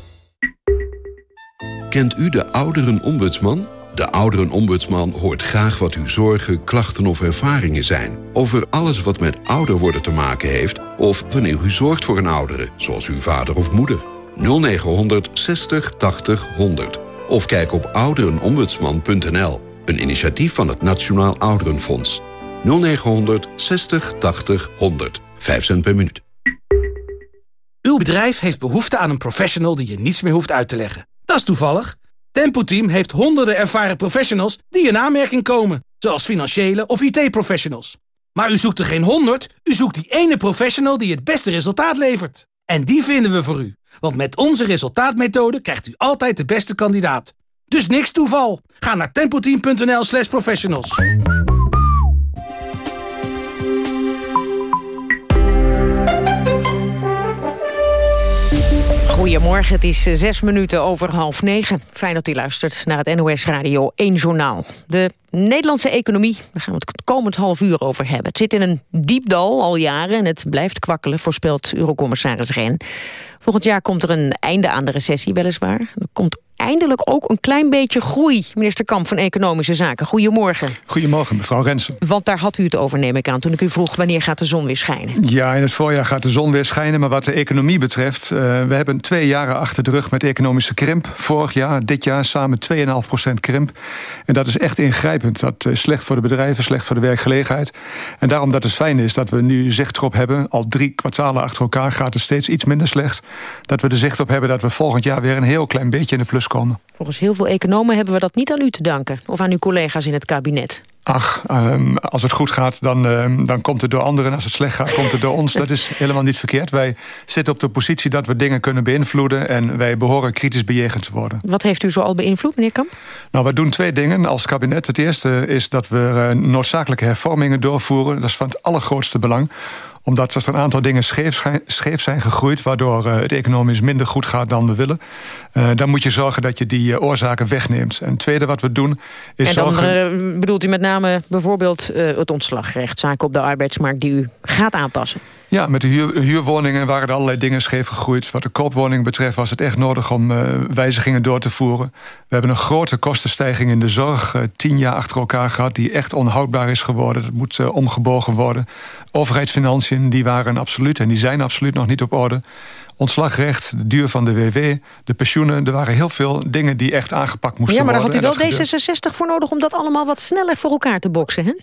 Kent u de ouderenombudsman? De ouderenombudsman hoort graag wat uw zorgen, klachten of ervaringen zijn... over alles wat met ouder worden te maken heeft... of wanneer u zorgt voor een oudere, zoals uw vader of moeder. 0900 60 80 100. Of kijk op ouderenombudsman.nl. Een initiatief van het Nationaal Ouderenfonds. 0900 60 80 100. 5 cent per minuut. Uw bedrijf heeft behoefte aan een professional die je niets meer hoeft uit te leggen. Dat is toevallig. Tempo Team heeft honderden ervaren professionals die in aanmerking komen. Zoals financiële of IT-professionals. Maar u zoekt er geen honderd, u zoekt die ene professional die het beste resultaat levert. En die vinden we voor u. Want met onze resultaatmethode krijgt u altijd de beste kandidaat. Dus niks toeval. Ga naar tempoteam.nl slash professionals. Goedemorgen, het is eh, zes minuten over half negen. Fijn dat u luistert naar het NOS Radio 1 Journaal. De Nederlandse economie, daar gaan we het komend half uur over hebben. Het zit in een diep dal al jaren en het blijft kwakkelen, voorspelt Eurocommissaris Ren. Volgend jaar komt er een einde aan de recessie weliswaar. Er komt eindelijk ook een klein beetje groei. Minister Kamp van Economische Zaken, goedemorgen. Goedemorgen, mevrouw Rensen. Want daar had u het over, neem ik aan, toen ik u vroeg... wanneer gaat de zon weer schijnen? Ja, in het voorjaar gaat de zon weer schijnen. Maar wat de economie betreft, uh, we hebben twee jaren achter de rug met economische krimp. Vorig jaar, dit jaar samen 2,5% krimp. En dat is echt ingrijpend. Dat is slecht voor de bedrijven, slecht voor de werkgelegenheid. En daarom dat het fijn is dat we nu zicht erop hebben. Al drie kwartalen achter elkaar gaat het steeds iets minder slecht. Dat we er zicht op hebben dat we volgend jaar weer een heel klein beetje in de plus Volgens heel veel economen hebben we dat niet aan u te danken. Of aan uw collega's in het kabinet. Ach, um, als het goed gaat, dan, um, dan komt het door anderen. Als het slecht gaat, komt het door ons. Dat is helemaal niet verkeerd. Wij zitten op de positie dat we dingen kunnen beïnvloeden... en wij behoren kritisch bejegend te worden. Wat heeft u zo al beïnvloed, meneer Kamp? Nou, we doen twee dingen als kabinet. Het eerste is dat we uh, noodzakelijke hervormingen doorvoeren. Dat is van het allergrootste belang omdat er een aantal dingen scheef, scheef zijn gegroeid... waardoor uh, het economisch minder goed gaat dan we willen. Uh, dan moet je zorgen dat je die uh, oorzaken wegneemt. En het tweede wat we doen is en dan zorgen... bedoelt u met name bijvoorbeeld het ontslagrecht... zaken op de arbeidsmarkt die u gaat aanpassen? Ja, met de huur, huurwoningen waren er allerlei dingen scheef gegroeid. Wat de koopwoning betreft was het echt nodig om uh, wijzigingen door te voeren. We hebben een grote kostenstijging in de zorg uh, tien jaar achter elkaar gehad... die echt onhoudbaar is geworden. Dat moet uh, omgebogen worden. Overheidsfinanciën die waren absoluut en die zijn absoluut nog niet op orde. Ontslagrecht, de duur van de WW, de pensioenen. Er waren heel veel dingen die echt aangepakt moesten worden. worden. Ja, maar daar had u wel D66 voor nodig om dat allemaal wat sneller voor elkaar te boksen, hè?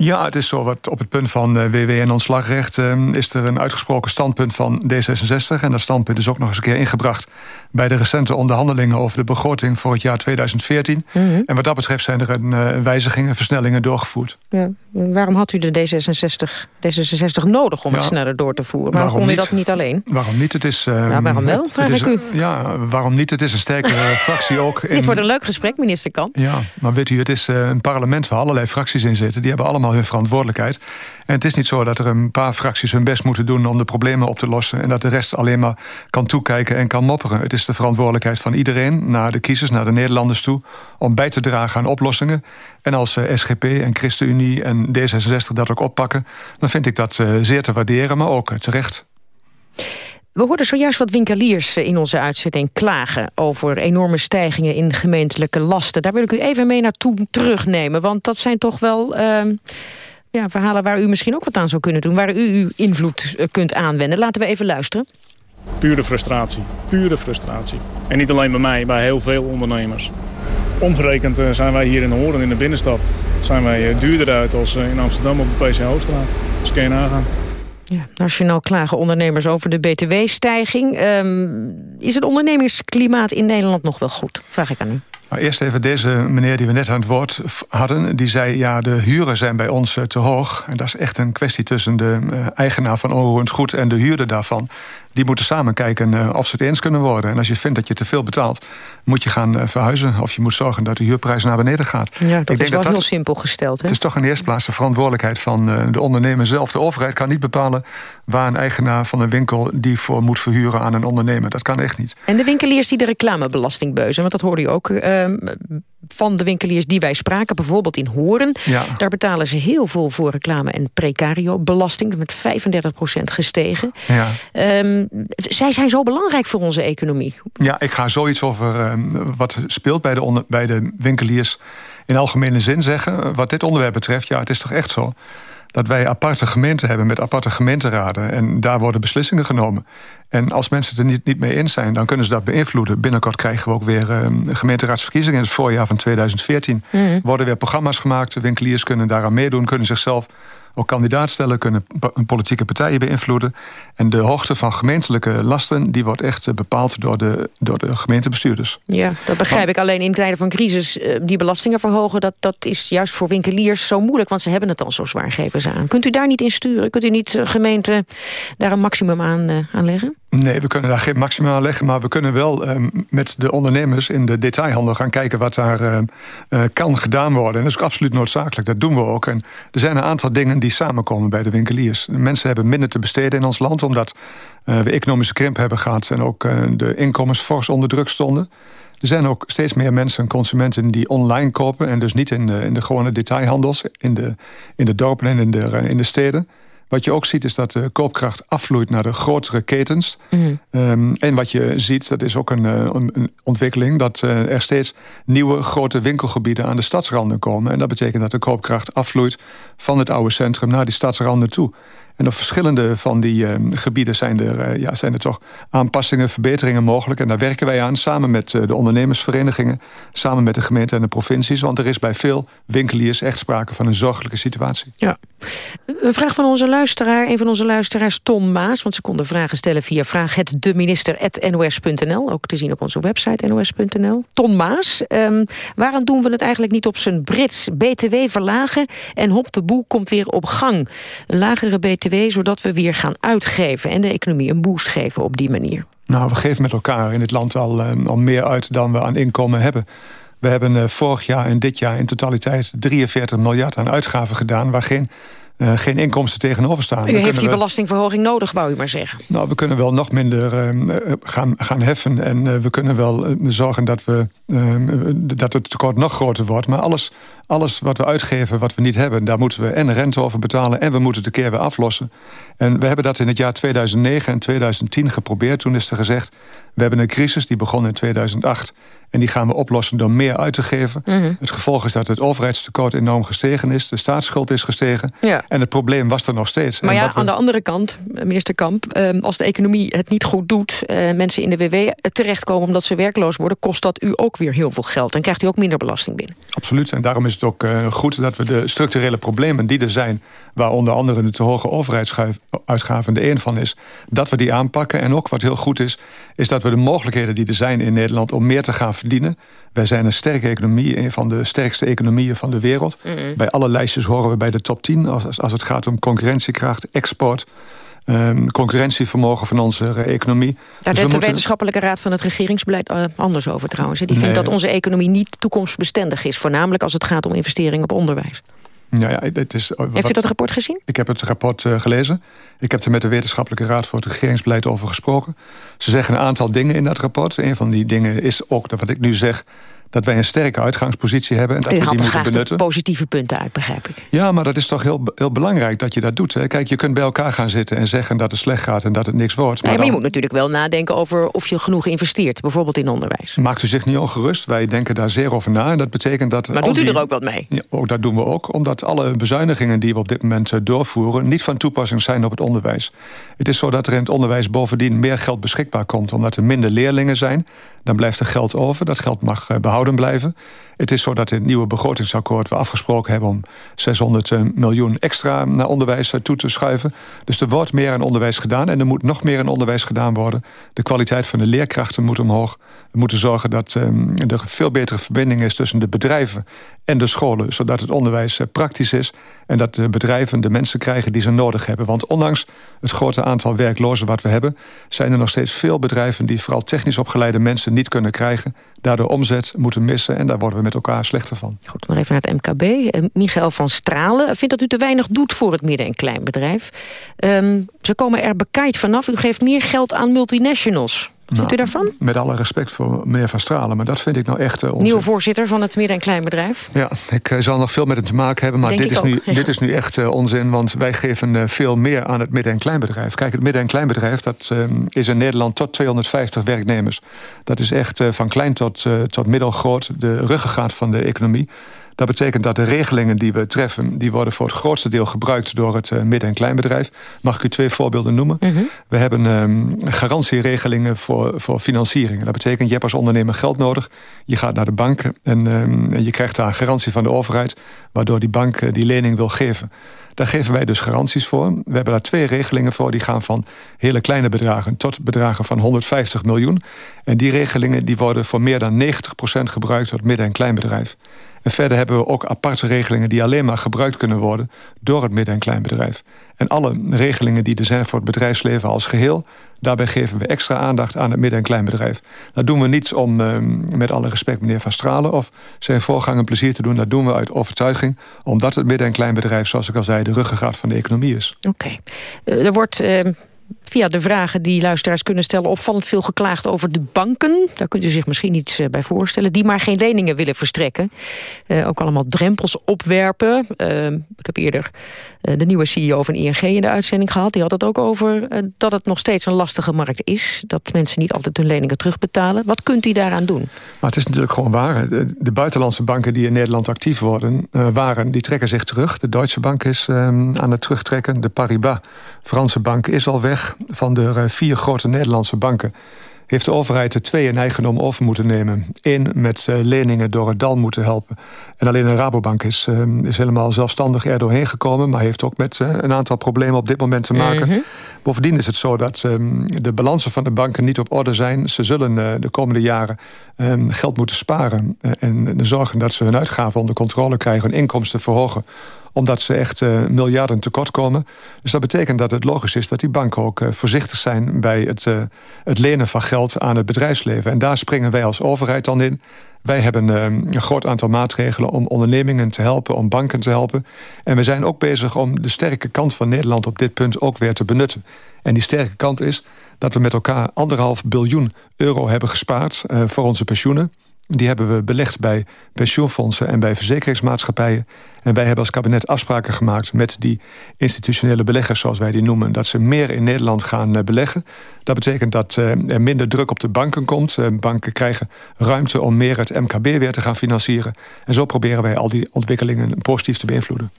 Ja, het is zo. Wat op het punt van WW en ontslagrecht is er een uitgesproken standpunt van D66. En dat standpunt is ook nog eens een keer ingebracht bij de recente onderhandelingen over de begroting voor het jaar 2014. Mhm. En wat dat betreft zijn er een, wijzigingen, versnellingen doorgevoerd. Ja. Waarom had u de D66, D66 nodig om het sneller door te voeren? Waarom, waarom kon u niet? dat niet alleen? Waarom niet? Het is, ja, waarom wel, vraag is, ik u. Ja, waarom niet? Het is een sterke fractie ook. In, Dit wordt een leuk gesprek, minister Kamp. Ja, maar weet u, het is een parlement waar allerlei fracties in zitten. Die hebben allemaal hun verantwoordelijkheid. En het is niet zo dat er een paar fracties hun best moeten doen... om de problemen op te lossen. En dat de rest alleen maar kan toekijken en kan mopperen. Het is de verantwoordelijkheid van iedereen, naar de kiezers, naar de Nederlanders toe... om bij te dragen aan oplossingen. En als eh, SGP en ChristenUnie en D66 dat ook oppakken... dan vind ik dat eh, zeer te waarderen, maar ook eh, terecht. We hoorden zojuist wat winkeliers in onze uitzending klagen... over enorme stijgingen in gemeentelijke lasten. Daar wil ik u even mee naartoe terugnemen. Want dat zijn toch wel uh, ja, verhalen waar u misschien ook wat aan zou kunnen doen... waar u uw invloed kunt aanwenden. Laten we even luisteren. Pure frustratie. Pure frustratie. En niet alleen bij mij, bij heel veel ondernemers. Omgerekend zijn wij hier in Hoorn in de binnenstad... zijn wij duurder uit als in Amsterdam op de PC Hoofdstraat. Dus kun. Ja, nationaal klagen ondernemers over de btw-stijging. Um, is het ondernemingsklimaat in Nederland nog wel goed? Vraag ik aan u. Maar eerst even deze meneer die we net aan het woord hadden. Die zei, ja, de huren zijn bij ons uh, te hoog. En dat is echt een kwestie tussen de uh, eigenaar van onroerend goed... en de huurder daarvan. Die moeten samen kijken uh, of ze het eens kunnen worden. En als je vindt dat je te veel betaalt... moet je gaan verhuizen. Of je moet zorgen dat de huurprijs naar beneden gaat. Ja, dat Ik is denk wel dat heel simpel gesteld. Hè? Het is toch in de eerste plaats de verantwoordelijkheid van de ondernemer zelf. De overheid kan niet bepalen waar een eigenaar van een winkel... die voor moet verhuren aan een ondernemer. Dat kan echt niet. En de winkeliers die de reclamebelasting beuzen. Want dat hoorde u ook van de winkeliers die wij spraken, bijvoorbeeld in Horen. Ja. Daar betalen ze heel veel voor reclame- en precario-belasting. Met 35% gestegen. Ja. Um, zij zijn zo belangrijk voor onze economie. Ja, ik ga zoiets over uh, wat speelt bij de, onder, bij de winkeliers... in algemene zin zeggen. Wat dit onderwerp betreft, ja, het is toch echt zo dat wij aparte gemeenten hebben met aparte gemeenteraden. En daar worden beslissingen genomen. En als mensen het er niet, niet mee eens zijn, dan kunnen ze dat beïnvloeden. Binnenkort krijgen we ook weer uh, gemeenteraadsverkiezingen in het voorjaar van 2014. Mm. Worden weer programma's gemaakt. Winkeliers kunnen daaraan meedoen, kunnen zichzelf ook kandidaat stellen, kunnen politieke partijen beïnvloeden. En de hoogte van gemeentelijke lasten, die wordt echt bepaald door de, door de gemeentebestuurders. Ja, dat begrijp ik. Alleen in tijden van crisis uh, die belastingen verhogen, dat, dat is juist voor winkeliers zo moeilijk, want ze hebben het al zo zwaar, geven ze aan. Kunt u daar niet in sturen? Kunt u niet uh, gemeente daar een maximum aan, aan leggen? Nee, we kunnen daar geen maximum aan leggen, maar we kunnen wel uh, met de ondernemers in de detailhandel gaan kijken wat daar uh, kan gedaan worden. En dat is ook absoluut noodzakelijk, dat doen we ook. En er zijn een aantal dingen die samenkomen bij de winkeliers. Mensen hebben minder te besteden in ons land, omdat uh, we economische krimp hebben gehad en ook de inkomens fors onder druk stonden. Er zijn ook steeds meer mensen, consumenten, die online kopen... en dus niet in de, in de gewone detailhandels, in de, in de dorpen en in de, in de steden. Wat je ook ziet is dat de koopkracht afvloeit naar de grotere ketens. Mm. Um, en wat je ziet, dat is ook een, een, een ontwikkeling... dat uh, er steeds nieuwe grote winkelgebieden aan de stadsranden komen. En dat betekent dat de koopkracht afvloeit van het oude centrum... naar die stadsranden toe. En op verschillende van die uh, gebieden zijn er, uh, ja, zijn er toch aanpassingen, verbeteringen mogelijk. En daar werken wij aan samen met uh, de ondernemersverenigingen... samen met de gemeente en de provincies. Want er is bij veel winkeliers echt sprake van een zorgelijke situatie. Ja. Een vraag van onze luisteraar, een van onze luisteraars, Tom Maas. Want ze konden vragen stellen via vraaghetdeminister.nos.nl. Ook te zien op onze website nos.nl. Tom Maas, um, waarom doen we het eigenlijk niet op zijn Brits? BTW verlagen en hop de boel komt weer op gang. Lagere BTW zodat we weer gaan uitgeven... en de economie een boost geven op die manier. Nou, we geven met elkaar in dit land al, uh, al meer uit dan we aan inkomen hebben. We hebben uh, vorig jaar en dit jaar in totaliteit 43 miljard aan uitgaven gedaan... waar geen, uh, geen inkomsten tegenover staan. U heeft die belastingverhoging nodig, wou u maar zeggen. Nou, we kunnen wel nog minder gaan, gaan heffen... en we kunnen wel zorgen dat, we, dat het tekort nog groter wordt. Maar alles, alles wat we uitgeven, wat we niet hebben... daar moeten we en rente over betalen... en we moeten het een keer weer aflossen. En we hebben dat in het jaar 2009 en 2010 geprobeerd. Toen is er gezegd, we hebben een crisis die begon in 2008... En die gaan we oplossen door meer uit te geven. Mm -hmm. Het gevolg is dat het overheidstekort enorm gestegen is. De staatsschuld is gestegen. Ja. En het probleem was er nog steeds. Maar en ja, we... aan de andere kant, minister Kamp... als de economie het niet goed doet... mensen in de WW terechtkomen omdat ze werkloos worden... kost dat u ook weer heel veel geld. En krijgt u ook minder belasting binnen. Absoluut. En daarom is het ook uh, goed dat we de structurele problemen die er zijn... waar onder andere de te hoge overheidsuitgaven de een van is... dat we die aanpakken. En ook wat heel goed is, is dat we de mogelijkheden die er zijn in Nederland... om meer te gaan verdienen. Wij zijn een sterke economie, een van de sterkste economieën van de wereld. Mhm. Bij alle lijstjes horen we bij de top 10 als, als het gaat om concurrentiekracht, export... Um, concurrentievermogen van onze uh, economie. Daar Dus denkt de moeten- wetenschappelijke raad van het regeringsbeleid uh, anders over trouwens. Die vindt dat onze economie niet toekomstbestendig is. Voornamelijk als het gaat om investeringen op onderwijs. Ja, ja, het is, eh, Heeft u dat rapport gezien? Ik heb het rapport eh, gelezen. Ik heb er met de Wetenschappelijke Raad voor het Regeringsbeleid over gesproken. Ze zeggen een aantal dingen in dat rapport. Een van die dingen is ook dat wat ik nu zeg... dat wij een sterke uitgangspositie hebben... en dat U we die moeten benutten. positieve punten uit, begrijp ik. Ja, maar dat is toch heel, heel belangrijk dat je dat doet. Hè? Kijk, je kunt bij elkaar gaan zitten en zeggen dat het slecht gaat... en dat het niks wordt. Nee, maar je dan- moet natuurlijk wel nadenken over of je genoeg investeert. Bijvoorbeeld in onderwijs. Maakt u zich niet ongerust. Wij denken daar zeer over na. En dat betekent dat... Maar doet u er ook wat mee? Ja, ook dat doen we ook. Omdat alle bezuinigingen die we op dit moment eh, doorvoeren... niet van toepassing zijn op het onderwijs. Het is zo dat er in het onderwijs bovendien meer geld beschikbaar komt... omdat er minder leerlingen zijn. Dan blijft er geld over. Dat geld mag eh, blijven. Het is zo dat in het nieuwe begrotingsakkoord... we afgesproken hebben om 600 eh, miljoen extra naar onderwijs eh, toe te schuiven. Dus er wordt meer aan onderwijs gedaan. En er moet nog meer aan onderwijs gedaan worden. De kwaliteit van de leerkrachten moet omhoog. We moeten zorgen dat eh, er veel betere verbinding is... tussen de bedrijven en de scholen. Zodat het onderwijs praktisch is. En dat de bedrijven de mensen krijgen die ze nodig hebben. Want ondanks het grote aantal werklozen wat we hebben... zijn er nog steeds veel bedrijven die vooral technisch opgeleide mensen niet kunnen krijgen. Daardoor omzet missen. En daar worden we met elkaar slechter van. Goed, maar even naar het MKB. Eh, Michael van Stralen vindt dat u te weinig doet voor het midden- en kleinbedrijf. Ehm, ze komen er bekaaid vanaf. U geeft meer geld aan multinationals. Vindt Nou, u daarvan? Met alle respect voor meneer Van Stralen. Maar dat vind ik nou echt eh, onzin. Nieuwe voorzitter van het midden- en kleinbedrijf. Ja, ik eh, zal nog veel met hem te maken hebben. Maar Denk dit is, nu, ja. dit is nu echt eh, onzin. Want wij geven veel meer aan het midden- en kleinbedrijf. Kijk, het midden- en kleinbedrijf dat, eh, is in Nederland tot 250 werknemers. Dat is echt van klein tot, tot middelgroot de ruggengraat van de economie. Dat betekent dat de regelingen die we treffen... die worden voor het grootste deel gebruikt door het eh, midden- en kleinbedrijf. Mag ik u twee voorbeelden noemen? Mhm. We hebben ehm, garantieregelingen voor, voor financiering. Dat betekent, je hebt als ondernemer geld nodig. Je gaat naar de bank en, ehm, en je krijgt daar een garantie van de overheid... waardoor die bank eh, die lening wil geven. Daar geven wij dus garanties voor. We hebben daar twee regelingen voor. Die gaan van hele kleine bedragen tot bedragen van 150 miljoen. En die regelingen die worden voor meer dan 90% gebruikt door het midden- en kleinbedrijf. En verder hebben we ook aparte regelingen die alleen maar gebruikt kunnen worden door het midden- en kleinbedrijf. En alle regelingen die er zijn voor het bedrijfsleven als geheel... daarbij geven we extra aandacht aan het midden- en kleinbedrijf. Dat doen we niet om, eh, met alle respect, meneer Van Stralen... of zijn voorganger plezier te doen. Dat doen we uit overtuiging. Omdat het midden- en kleinbedrijf, zoals ik al zei... de ruggengraat van de economie is. Oké. Eh, er wordt eh, via de vragen die luisteraars kunnen stellen... opvallend veel geklaagd over de banken. Daar kunt u zich misschien iets eh, bij voorstellen. Die maar geen leningen willen verstrekken. Eh, ook allemaal drempels opwerpen. Eh, ik heb eerder de nieuwe CEO van ING in de uitzending gehad. Die had het ook over dat het nog steeds een lastige markt is. Dat mensen niet altijd hun leningen terugbetalen. Wat kunt u daaraan doen? Maar het is natuurlijk gewoon waar. De, buitenlandse banken die in Nederland actief worden, waren, die trekken zich terug. De Deutsche Bank is eh, aan het terugtrekken. De Paribas, Franse bank, is al weg. Van de eh, vier grote Nederlandse banken heeft de overheid er twee in eigendom over moeten nemen. Eén met eh, leningen door het dal moeten helpen. En alleen de Rabobank is, eh, is helemaal zelfstandig er doorheen gekomen... maar heeft ook met een aantal problemen op dit moment te maken. Mhm. Bovendien is het zo dat eh, de balansen van de banken niet op orde zijn. Ze zullen de komende jaren eh, geld moeten sparen... en zorgen dat ze hun uitgaven onder controle krijgen... hun inkomsten verhogen omdat ze echt eh, miljarden tekort komen. Dus dat betekent dat het logisch is dat die banken ook eh, voorzichtig zijn... bij het, eh, het lenen van geld aan het bedrijfsleven. En daar springen wij als overheid dan in. Wij hebben een groot aantal maatregelen om ondernemingen te helpen... om banken te helpen. En we zijn ook bezig om de sterke kant van Nederland... op dit punt ook weer te benutten. En die sterke kant is dat we met elkaar anderhalf biljoen euro hebben gespaard... voor onze pensioenen. Die hebben we belegd bij pensioenfondsen en bij verzekeringsmaatschappijen. En wij hebben als kabinet afspraken gemaakt met die institutionele beleggers, zoals wij die noemen, dat ze meer in Nederland gaan eh, beleggen. Dat betekent dat eh, er minder druk op de banken komt. Eh, Banken krijgen ruimte om meer het MKB weer te gaan financieren. En zo proberen wij al die ontwikkelingen positief te beïnvloeden.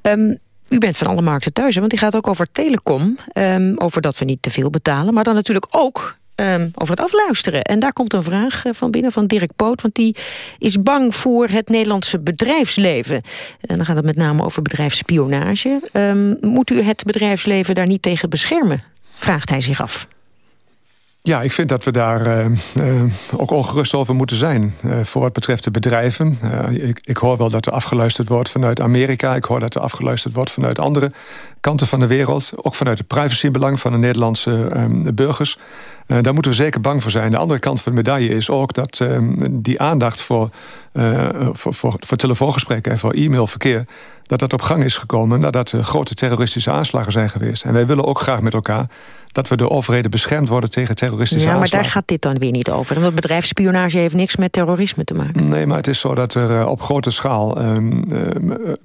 Ehm, u bent van alle markten thuis, want die gaat ook over telecom. ehm, over dat we niet te veel betalen. Maar dan natuurlijk ook ehm, over het afluisteren. En daar komt een vraag eh, van binnen van Dirk Poot... want die is bang voor het Nederlandse bedrijfsleven. En dan gaat het met name over bedrijfsspionage. Um, moet u het bedrijfsleven daar niet tegen beschermen? Vraagt hij zich af. Ja, ik vind dat we daar uh, uh, ook ongerust over moeten zijn. Voor wat betreft de bedrijven. Ik, ik, hoor wel dat er afgeluisterd wordt vanuit Amerika. Ik hoor dat er afgeluisterd wordt vanuit andere kanten van de wereld. Ook vanuit het privacybelang van de Nederlandse ehm, burgers. daar moeten we zeker bang voor zijn. De andere kant van de medaille is ook dat ehm, die aandacht voor, voor, voor, voor telefoongesprekken en voor e-mailverkeer dat dat op gang is gekomen nadat er grote terroristische aanslagen zijn geweest. En wij willen ook graag met elkaar dat we de overheden beschermd worden tegen terroristische ja, aanslagen. Ja, maar daar gaat dit dan weer niet over. Want bedrijfsspionage heeft niks met terrorisme te maken. Nee, maar het is zo dat er op grote schaal um,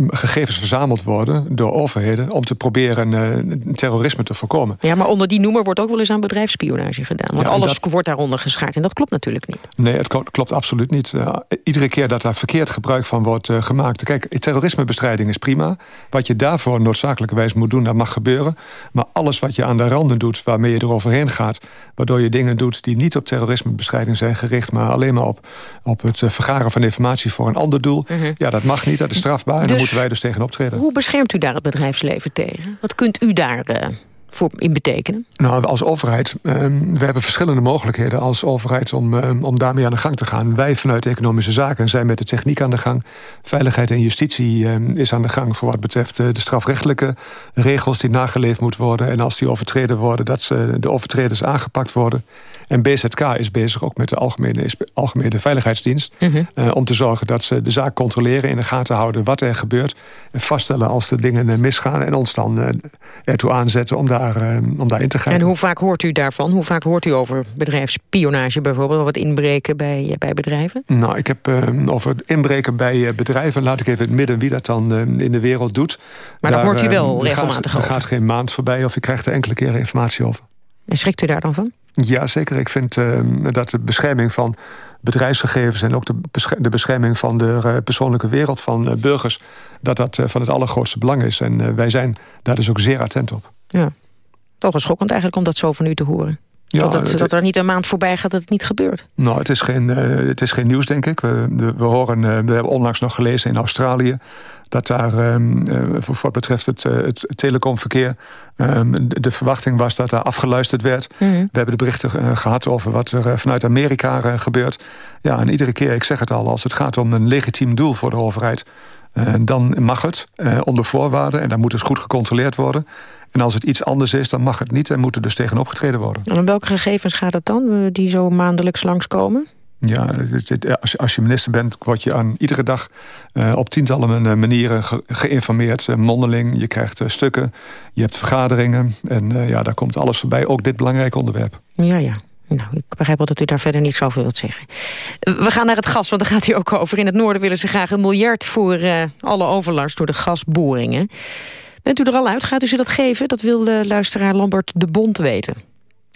gegevens verzameld worden door overheden om te proberen uh, terrorisme te voorkomen. Ja, maar onder die noemer wordt ook wel eens aan bedrijfsspionage gedaan. Want ja, alles dat... wordt daaronder geschaard en dat klopt natuurlijk niet. Nee, het klopt, klopt absoluut niet. Uh, iedere keer dat daar verkeerd gebruik van wordt uh, gemaakt. Kijk, terrorismebestrijding is prima. Wat je daarvoor noodzakelijkerwijs moet doen, dat mag gebeuren. Maar alles wat je aan de randen doet waarmee je eroverheen gaat... waardoor je dingen doet die niet op terrorismebestrijding zijn gericht... maar alleen maar op, op het vergaren van informatie voor een ander doel... -hmm. ja, dat mag niet, dat is strafbaar en dus, daar moeten wij dus tegen optreden. Hoe beschermt u daar het bedrijfsleven tegen? Wat kunt u daar... Voor in betekenen? Nou, als overheid, uh, we hebben verschillende mogelijkheden als overheid om, uh, om daarmee aan de gang te gaan. Wij vanuit economische zaken zijn met de techniek aan de gang. Veiligheid en justitie uh, is aan de gang voor wat betreft de strafrechtelijke regels die nageleefd moeten worden. En als die overtreden worden, dat ze, de overtreders aangepakt worden. En BZK is bezig ook met de Algemene, algemene Veiligheidsdienst. Mm -hmm. om te zorgen dat ze de zaak controleren, in de gaten houden wat er gebeurt. En vaststellen als de dingen misgaan en ons dan ertoe aanzetten om daar daar, om daarin te gaan. En hoe vaak hoort u daarvan? Hoe vaak hoort u over bedrijfsspionage bijvoorbeeld? Of het inbreken bij, bij bedrijven? Nou, ik heb uh, over het inbreken bij bedrijven... laat ik even het midden wie dat dan in de wereld doet. Maar daar, dan hoort u wel regelmatig gaat? Er gaat geen maand voorbij of je krijgt er enkele keren informatie over. En schrikt u daar dan van? Ja, zeker. Ik vind uh, dat de bescherming van bedrijfsgegevens... en ook de, de bescherming van de persoonlijke wereld van burgers... dat dat van het allergrootste belang is. En wij zijn daar dus ook zeer attent op. Ja. Toch wel schokkend eigenlijk om dat zo van u te horen. Ja, dat, het, dat er niet een maand voorbij gaat dat het niet gebeurt. Nou, het is geen, uh, het is geen nieuws, denk ik. We, we, we horen, uh, we hebben onlangs nog gelezen in Australië... dat daar um, uh, voor wat betreft het, het telecomverkeer... Um, de, de, verwachting was dat daar afgeluisterd werd. Mm -hmm. We hebben de berichten gehad over wat er vanuit Amerika gebeurt. Ja, en iedere keer, ik zeg het al, als het gaat om een legitiem doel voor de overheid... dan mag het, onder voorwaarden. En dan moet het goed gecontroleerd worden... En als het iets anders is, dan mag het niet en moet er dus tegen opgetreden worden. En om welke gegevens gaat het dan, die zo maandelijks langskomen? Ja, als je minister bent, word je aan iedere dag uh, op tientallen manieren ge geïnformeerd. Mondeling, je krijgt stukken, je hebt vergaderingen. En ja, daar komt alles voorbij, ook dit belangrijke onderwerp. Ja, ja. Nou, ik begrijp wel dat u daar verder niet zoveel wilt zeggen. We gaan naar het gas, want daar gaat u ook over. In het noorden willen ze graag een miljard voor alle overlast door de gasboringen. Bent u er al uit? Gaat u ze dat geven? Dat wil de luisteraar Lambert de Bond weten.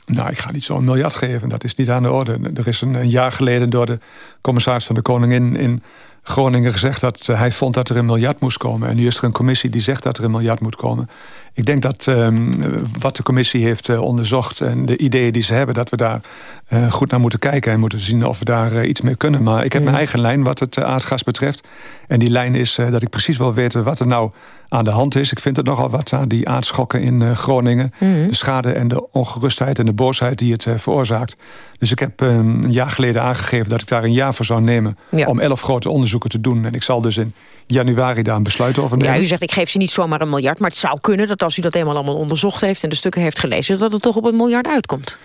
Nou, ik ga niet zo'n miljard geven. Dat is niet aan de orde. Er is een, een jaar geleden door de commissaris van de Koningin... in Groningen gezegd dat hij vond dat er een miljard moest komen. En nu is er een commissie die zegt dat er een miljard moet komen. Ik denk dat um, wat de commissie heeft uh, onderzocht... en de ideeën die ze hebben, dat we daar uh, goed naar moeten kijken... en moeten zien of we daar iets mee kunnen. Maar ik heb mm. mijn eigen lijn wat het aardgas betreft. En die lijn is dat ik precies wil weten wat er nou aan de hand is. Ik vind het nogal wat aan die aardschokken in Groningen. Mm. De schade en de ongerustheid en de boosheid die het veroorzaakt. Dus ik heb een jaar geleden aangegeven dat ik daar een jaar voor zou nemen... Ja. om elf grote onderzoeken te doen. En ik zal dus in januari daar een besluit over nemen. Ja, u zegt ik geef ze niet zomaar een miljard... maar het zou kunnen dat als u dat eenmaal allemaal onderzocht heeft... en de stukken heeft gelezen, dat het toch op een miljard uitkomt.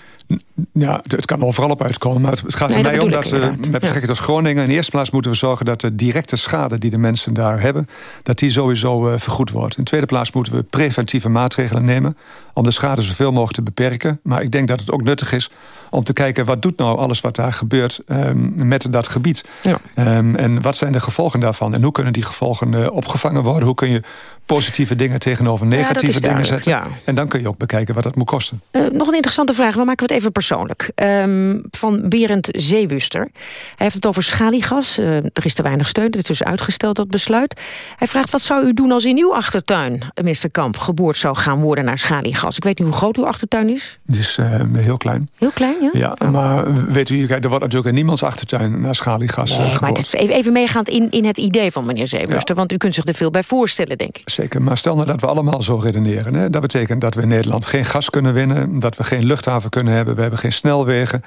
Ja, het kan overal op uitkomen. Maar het gaat nee, er mij om dat, uh, met betrekking tot Groningen... in de eerste plaats moeten we zorgen dat de directe schade... die de mensen daar hebben, dat die sowieso uh, vergoed wordt. In de tweede plaats moeten we preventieve maatregelen nemen... om de schade zoveel mogelijk te beperken. Maar ik denk dat het ook nuttig is om te kijken... wat doet nou alles wat daar gebeurt um, met dat gebied? Ja. Um, en wat zijn de gevolgen daarvan? En hoe kunnen die gevolgen uh, opgevangen worden? Hoe kun je positieve dingen tegenover negatieve ja, dingen zetten? Ja. En dan kun je ook bekijken wat dat moet kosten. nog een interessante vraag. Waar maken we het even persoonlijk. Ehm, van Berend Zeewuster. Hij heeft het over schaliegas. Uh, er is te weinig steun, het is dus uitgesteld dat besluit. Hij vraagt, wat zou u doen als in uw achtertuin... minister Kamp, geboord zou gaan worden naar schaliegas? Ik weet niet hoe groot uw achtertuin is. Het is uh, heel klein. Heel klein, ja? Ja, oh. maar weet u, er wordt natuurlijk in niemands achtertuin... naar schaliegas nee, geboord. maar het is even, even meegaand in, in het idee van meneer Zeewuster. Ja. Want u kunt zich er veel bij voorstellen, denk ik. Zeker, maar stel nou dat we allemaal zo redeneren. Hè? Dat betekent dat we in Nederland geen gas kunnen winnen... dat we geen luchthaven kunnen hebben, we hebben geen snelwegen.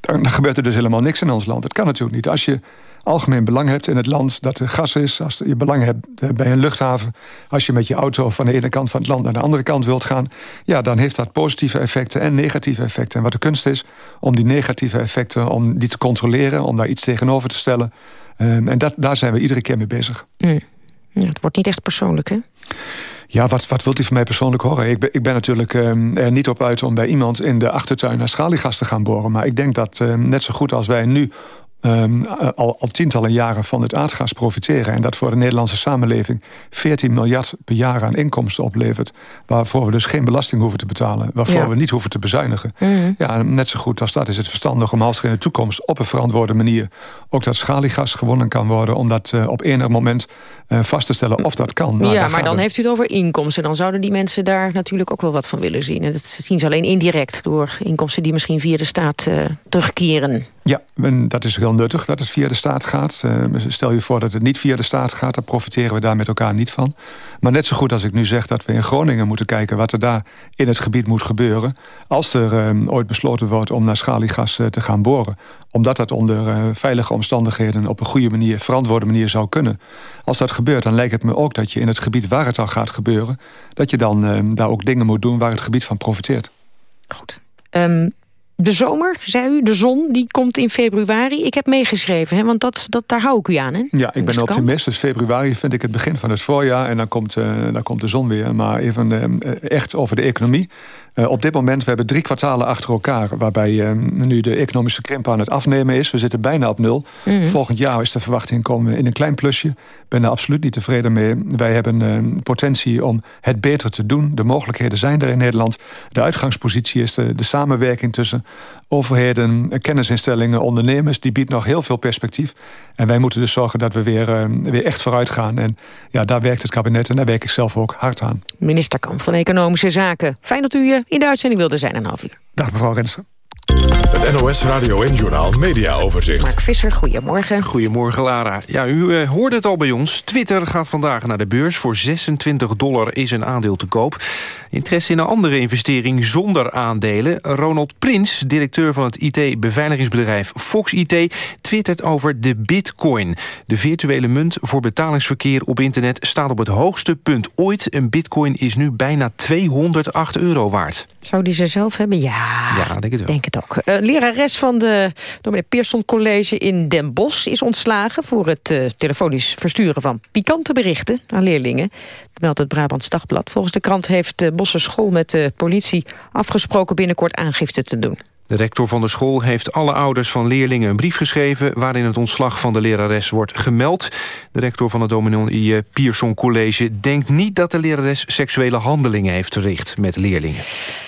Dan gebeurt er dus helemaal niks in ons land. Het kan natuurlijk niet. Als je algemeen belang hebt in het land dat er gas is... als je belang hebt bij een luchthaven... als je met je auto van de ene kant van het land naar de andere kant wilt gaan... ja, dan heeft dat positieve effecten en negatieve effecten. En wat de kunst is, om die negatieve effecten... om die te controleren, om daar iets tegenover te stellen. Um, en dat, daar zijn we iedere keer mee bezig. Mm. Ja, het wordt niet echt persoonlijk, hè? Ja, wat, wat wilt u van mij persoonlijk horen? Ik ben, ik ben natuurlijk um, er niet op uit om bij iemand in de achtertuin naar schaliegas te gaan boren. Maar ik denk dat um, net zo goed als wij nu Um, al, al, tientallen jaren van het aardgas profiteren... en dat voor de Nederlandse samenleving 14 miljard per jaar aan inkomsten oplevert... waarvoor we dus geen belasting hoeven te betalen... waarvoor ja. we niet hoeven te bezuinigen. Mm. Ja, net zo goed als dat is het verstandig om als er in de toekomst... op een verantwoorde manier ook dat schaliegas gewonnen kan worden... om dat uh, op enig moment uh, vast te stellen of dat kan. Nou, ja, maar dan we... heeft u het over inkomsten. Dan zouden die mensen daar natuurlijk ook wel wat van willen zien. En dat zien ze alleen indirect door inkomsten die misschien via de staat uh, terugkeren. Ja, en dat is heel nuttig dat het via de staat gaat. Uh, stel je voor dat het niet via de staat gaat... dan profiteren we daar met elkaar niet van. Maar net zo goed als ik nu zeg dat we in Groningen moeten kijken... wat er daar in het gebied moet gebeuren... als er uh, ooit besloten wordt om naar schaliegas uh, te gaan boren. Omdat dat onder veilige omstandigheden... op een goede manier, verantwoorde manier zou kunnen. Als dat gebeurt, dan lijkt het me ook dat je in het gebied waar het al gaat gebeuren... dat je dan daar ook dingen moet doen waar het gebied van profiteert. Goed. Um de zomer, zei u, de zon, die komt in februari. Ik heb meegeschreven, hè, want dat, dat, daar hou ik u aan. Hè? Ja, ik ben een optimist. Dus februari vind ik het begin van het voorjaar. En dan komt, uh, dan komt de zon weer. Maar even uh, echt over de economie. Uh, op dit moment, we hebben drie kwartalen achter elkaar... waarbij nu de economische krimp aan het afnemen is. We zitten bijna op nul. Mm -hmm. Volgend jaar is de verwachting komen in een klein plusje. Ik ben daar absoluut niet tevreden mee. Wij hebben potentie om het beter te doen. De mogelijkheden zijn er in Nederland. De uitgangspositie is de, de samenwerking tussen overheden, kennisinstellingen, ondernemers... die biedt nog heel veel perspectief. En wij moeten dus zorgen dat we weer, uh, weer echt vooruit gaan. En ja, daar werkt het kabinet en daar werk ik zelf ook hard aan. Minister Kamp van Economische Zaken. Fijn dat u in de uitzending wilde zijn een half uur. Dag mevrouw Rensen. Het NOS Radio en Journaal Media Overzicht. Mark Visser, goedemorgen. Goedemorgen, Lara. Ja, u uh, hoorde het al bij ons. Twitter gaat vandaag naar de beurs. Voor 26 dollar is een aandeel te koop. Interesse in een andere investering zonder aandelen. Ronald Prins, directeur van het IT-beveiligingsbedrijf Fox IT... twittert over de bitcoin. De virtuele munt voor betalingsverkeer op internet... staat op het hoogste punt ooit. Een bitcoin is nu bijna 208 euro waard. Zou die ze zelf hebben? Ja, ja denk het wel. Denk het ook. Uh, lerares van de dominee Pearson College in Den Bosch is ontslagen... voor het uh, telefonisch versturen van pikante berichten aan leerlingen. Meldt het Brabants Dagblad. Volgens de krant heeft de Bosse school met de politie afgesproken binnenkort aangifte te doen. De rector van de school heeft alle ouders van leerlingen een brief geschreven... waarin het ontslag van de lerares wordt gemeld. De rector van het dominee Pierson College denkt niet dat de lerares... seksuele handelingen heeft verricht met leerlingen.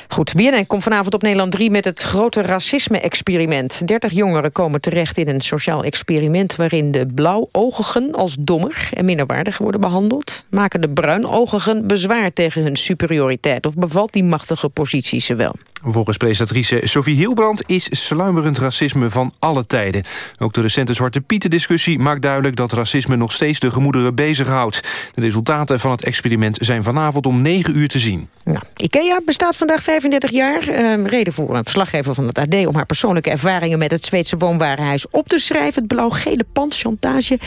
Goed, BNN komt vanavond op Nederland 3 met het grote racisme-experiment. 30 jongeren komen terecht in een sociaal experiment... waarin de blauwogigen als dommer en minderwaardig worden behandeld. Maken de bruinogigen bezwaar tegen hun superioriteit... of bevalt die machtige positie ze wel? Volgens presentatrice Sophie Hilbrand is sluimerend racisme van alle tijden. Ook de recente Zwarte Pieten-discussie maakt duidelijk... dat racisme nog steeds de gemoederen bezighoudt. De resultaten van het experiment zijn vanavond om 9 uur te zien. Nou, IKEA bestaat vandaag 35 jaar. Uh, reden voor een verslaggever van het AD om haar persoonlijke ervaringen... met het Zweedse woonwarenhuis op te schrijven. Het blauw-gele pand, chantage,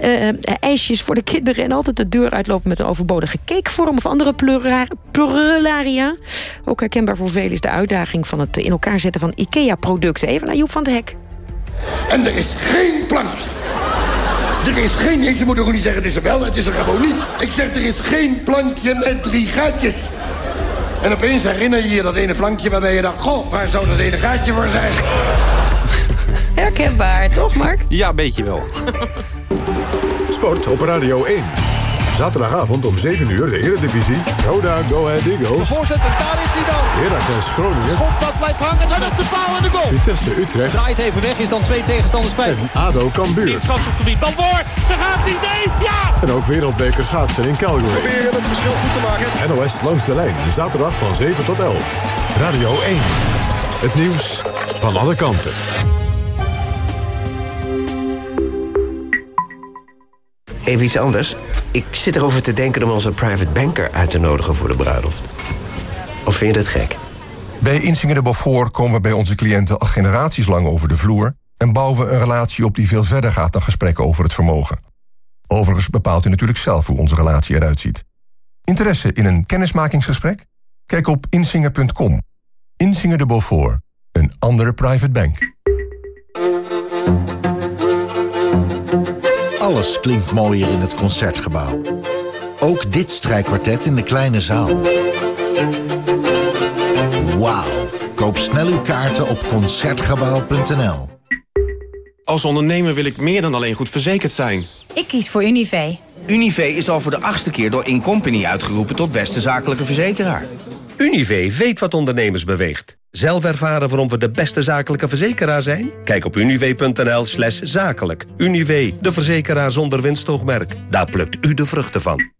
uh, ijsjes voor de kinderen... en altijd de deur uitlopen met een overbodige cakevorm... of andere pluralaria. Ook herkenbaar voor velen is de uitdaging van het in elkaar zetten van IKEA-producten. Even naar Joep van de Hek. En er is geen plankje. Er is geen... Ik moet ook niet zeggen, het is er wel, het is er gewoon niet. Ik zeg, er is geen plankje met drie gaatjes. En opeens herinner je je dat ene plankje waarbij je dacht... goh, waar zou dat ene gaatje voor zijn? Herkenbaar, toch Mark? Ja, een beetje wel. Sport op Radio 1. Zaterdagavond om 7 uur de Eredivisie. Roda Go Ahead Eagles. De voorzet en daar is hij dan. Heracles Groningen. Schot dat blijft hangen en op de paal en de goal. Vitesse Utrecht. Draait even weg, is dan twee tegenstanders kwijt. En ADO Cambuur. gebied. Bal voor, daar gaat hij, nee, ja! En ook wereldbeker schaatsen in Calgary. Proberen het verschil goed te maken. NOS langs de lijn. Zaterdag van 7 tot 11. Radio 1. Het nieuws van alle kanten. Even iets anders. Ik zit erover te denken om onze private banker uit te nodigen voor de bruiloft. Of vind je dat gek? Bij Insinger de Beaufort komen we bij onze cliënten al generaties lang over de vloer... en bouwen we een relatie op die veel verder gaat dan gesprekken over het vermogen. Overigens bepaalt u natuurlijk zelf hoe onze relatie eruit ziet. Interesse in een kennismakingsgesprek? Kijk op insinger.com. Insinger de Beaufort, een andere private bank. Alles klinkt mooier in het Concertgebouw. Ook dit strijkkwartet in de kleine zaal. Wauw. Koop snel uw kaarten op Concertgebouw.nl. Als ondernemer wil ik meer dan alleen goed verzekerd zijn. Ik kies voor Univé. Univé is al voor de achtste keer door Incompany uitgeroepen tot beste zakelijke verzekeraar. Univé weet wat ondernemers beweegt. Zelf ervaren waarom we de beste zakelijke verzekeraar zijn? Kijk op univé.nl slash zakelijk. Univé, de verzekeraar zonder winstoogmerk. Daar plukt u de vruchten van.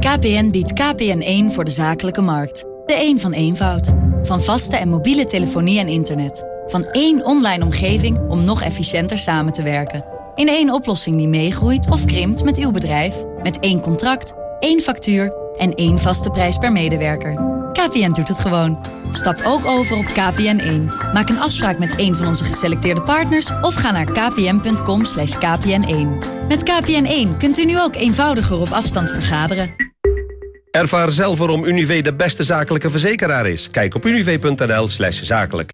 KPN biedt KPN1 voor de zakelijke markt. De een van eenvoud. Van vaste en mobiele telefonie en internet. Van één online omgeving om nog efficiënter samen te werken. In één oplossing die meegroeit of krimpt met uw bedrijf. Met één contract, één factuur en één vaste prijs per medewerker. KPN doet het gewoon. Stap ook over op KPN1. Maak een afspraak met een van onze geselecteerde partners... of ga naar kpn.com kpn1. Met KPN1 kunt u nu ook eenvoudiger op afstand vergaderen. Ervaar zelf waarom Univé de beste zakelijke verzekeraar is. Kijk op univé.nl slash zakelijk.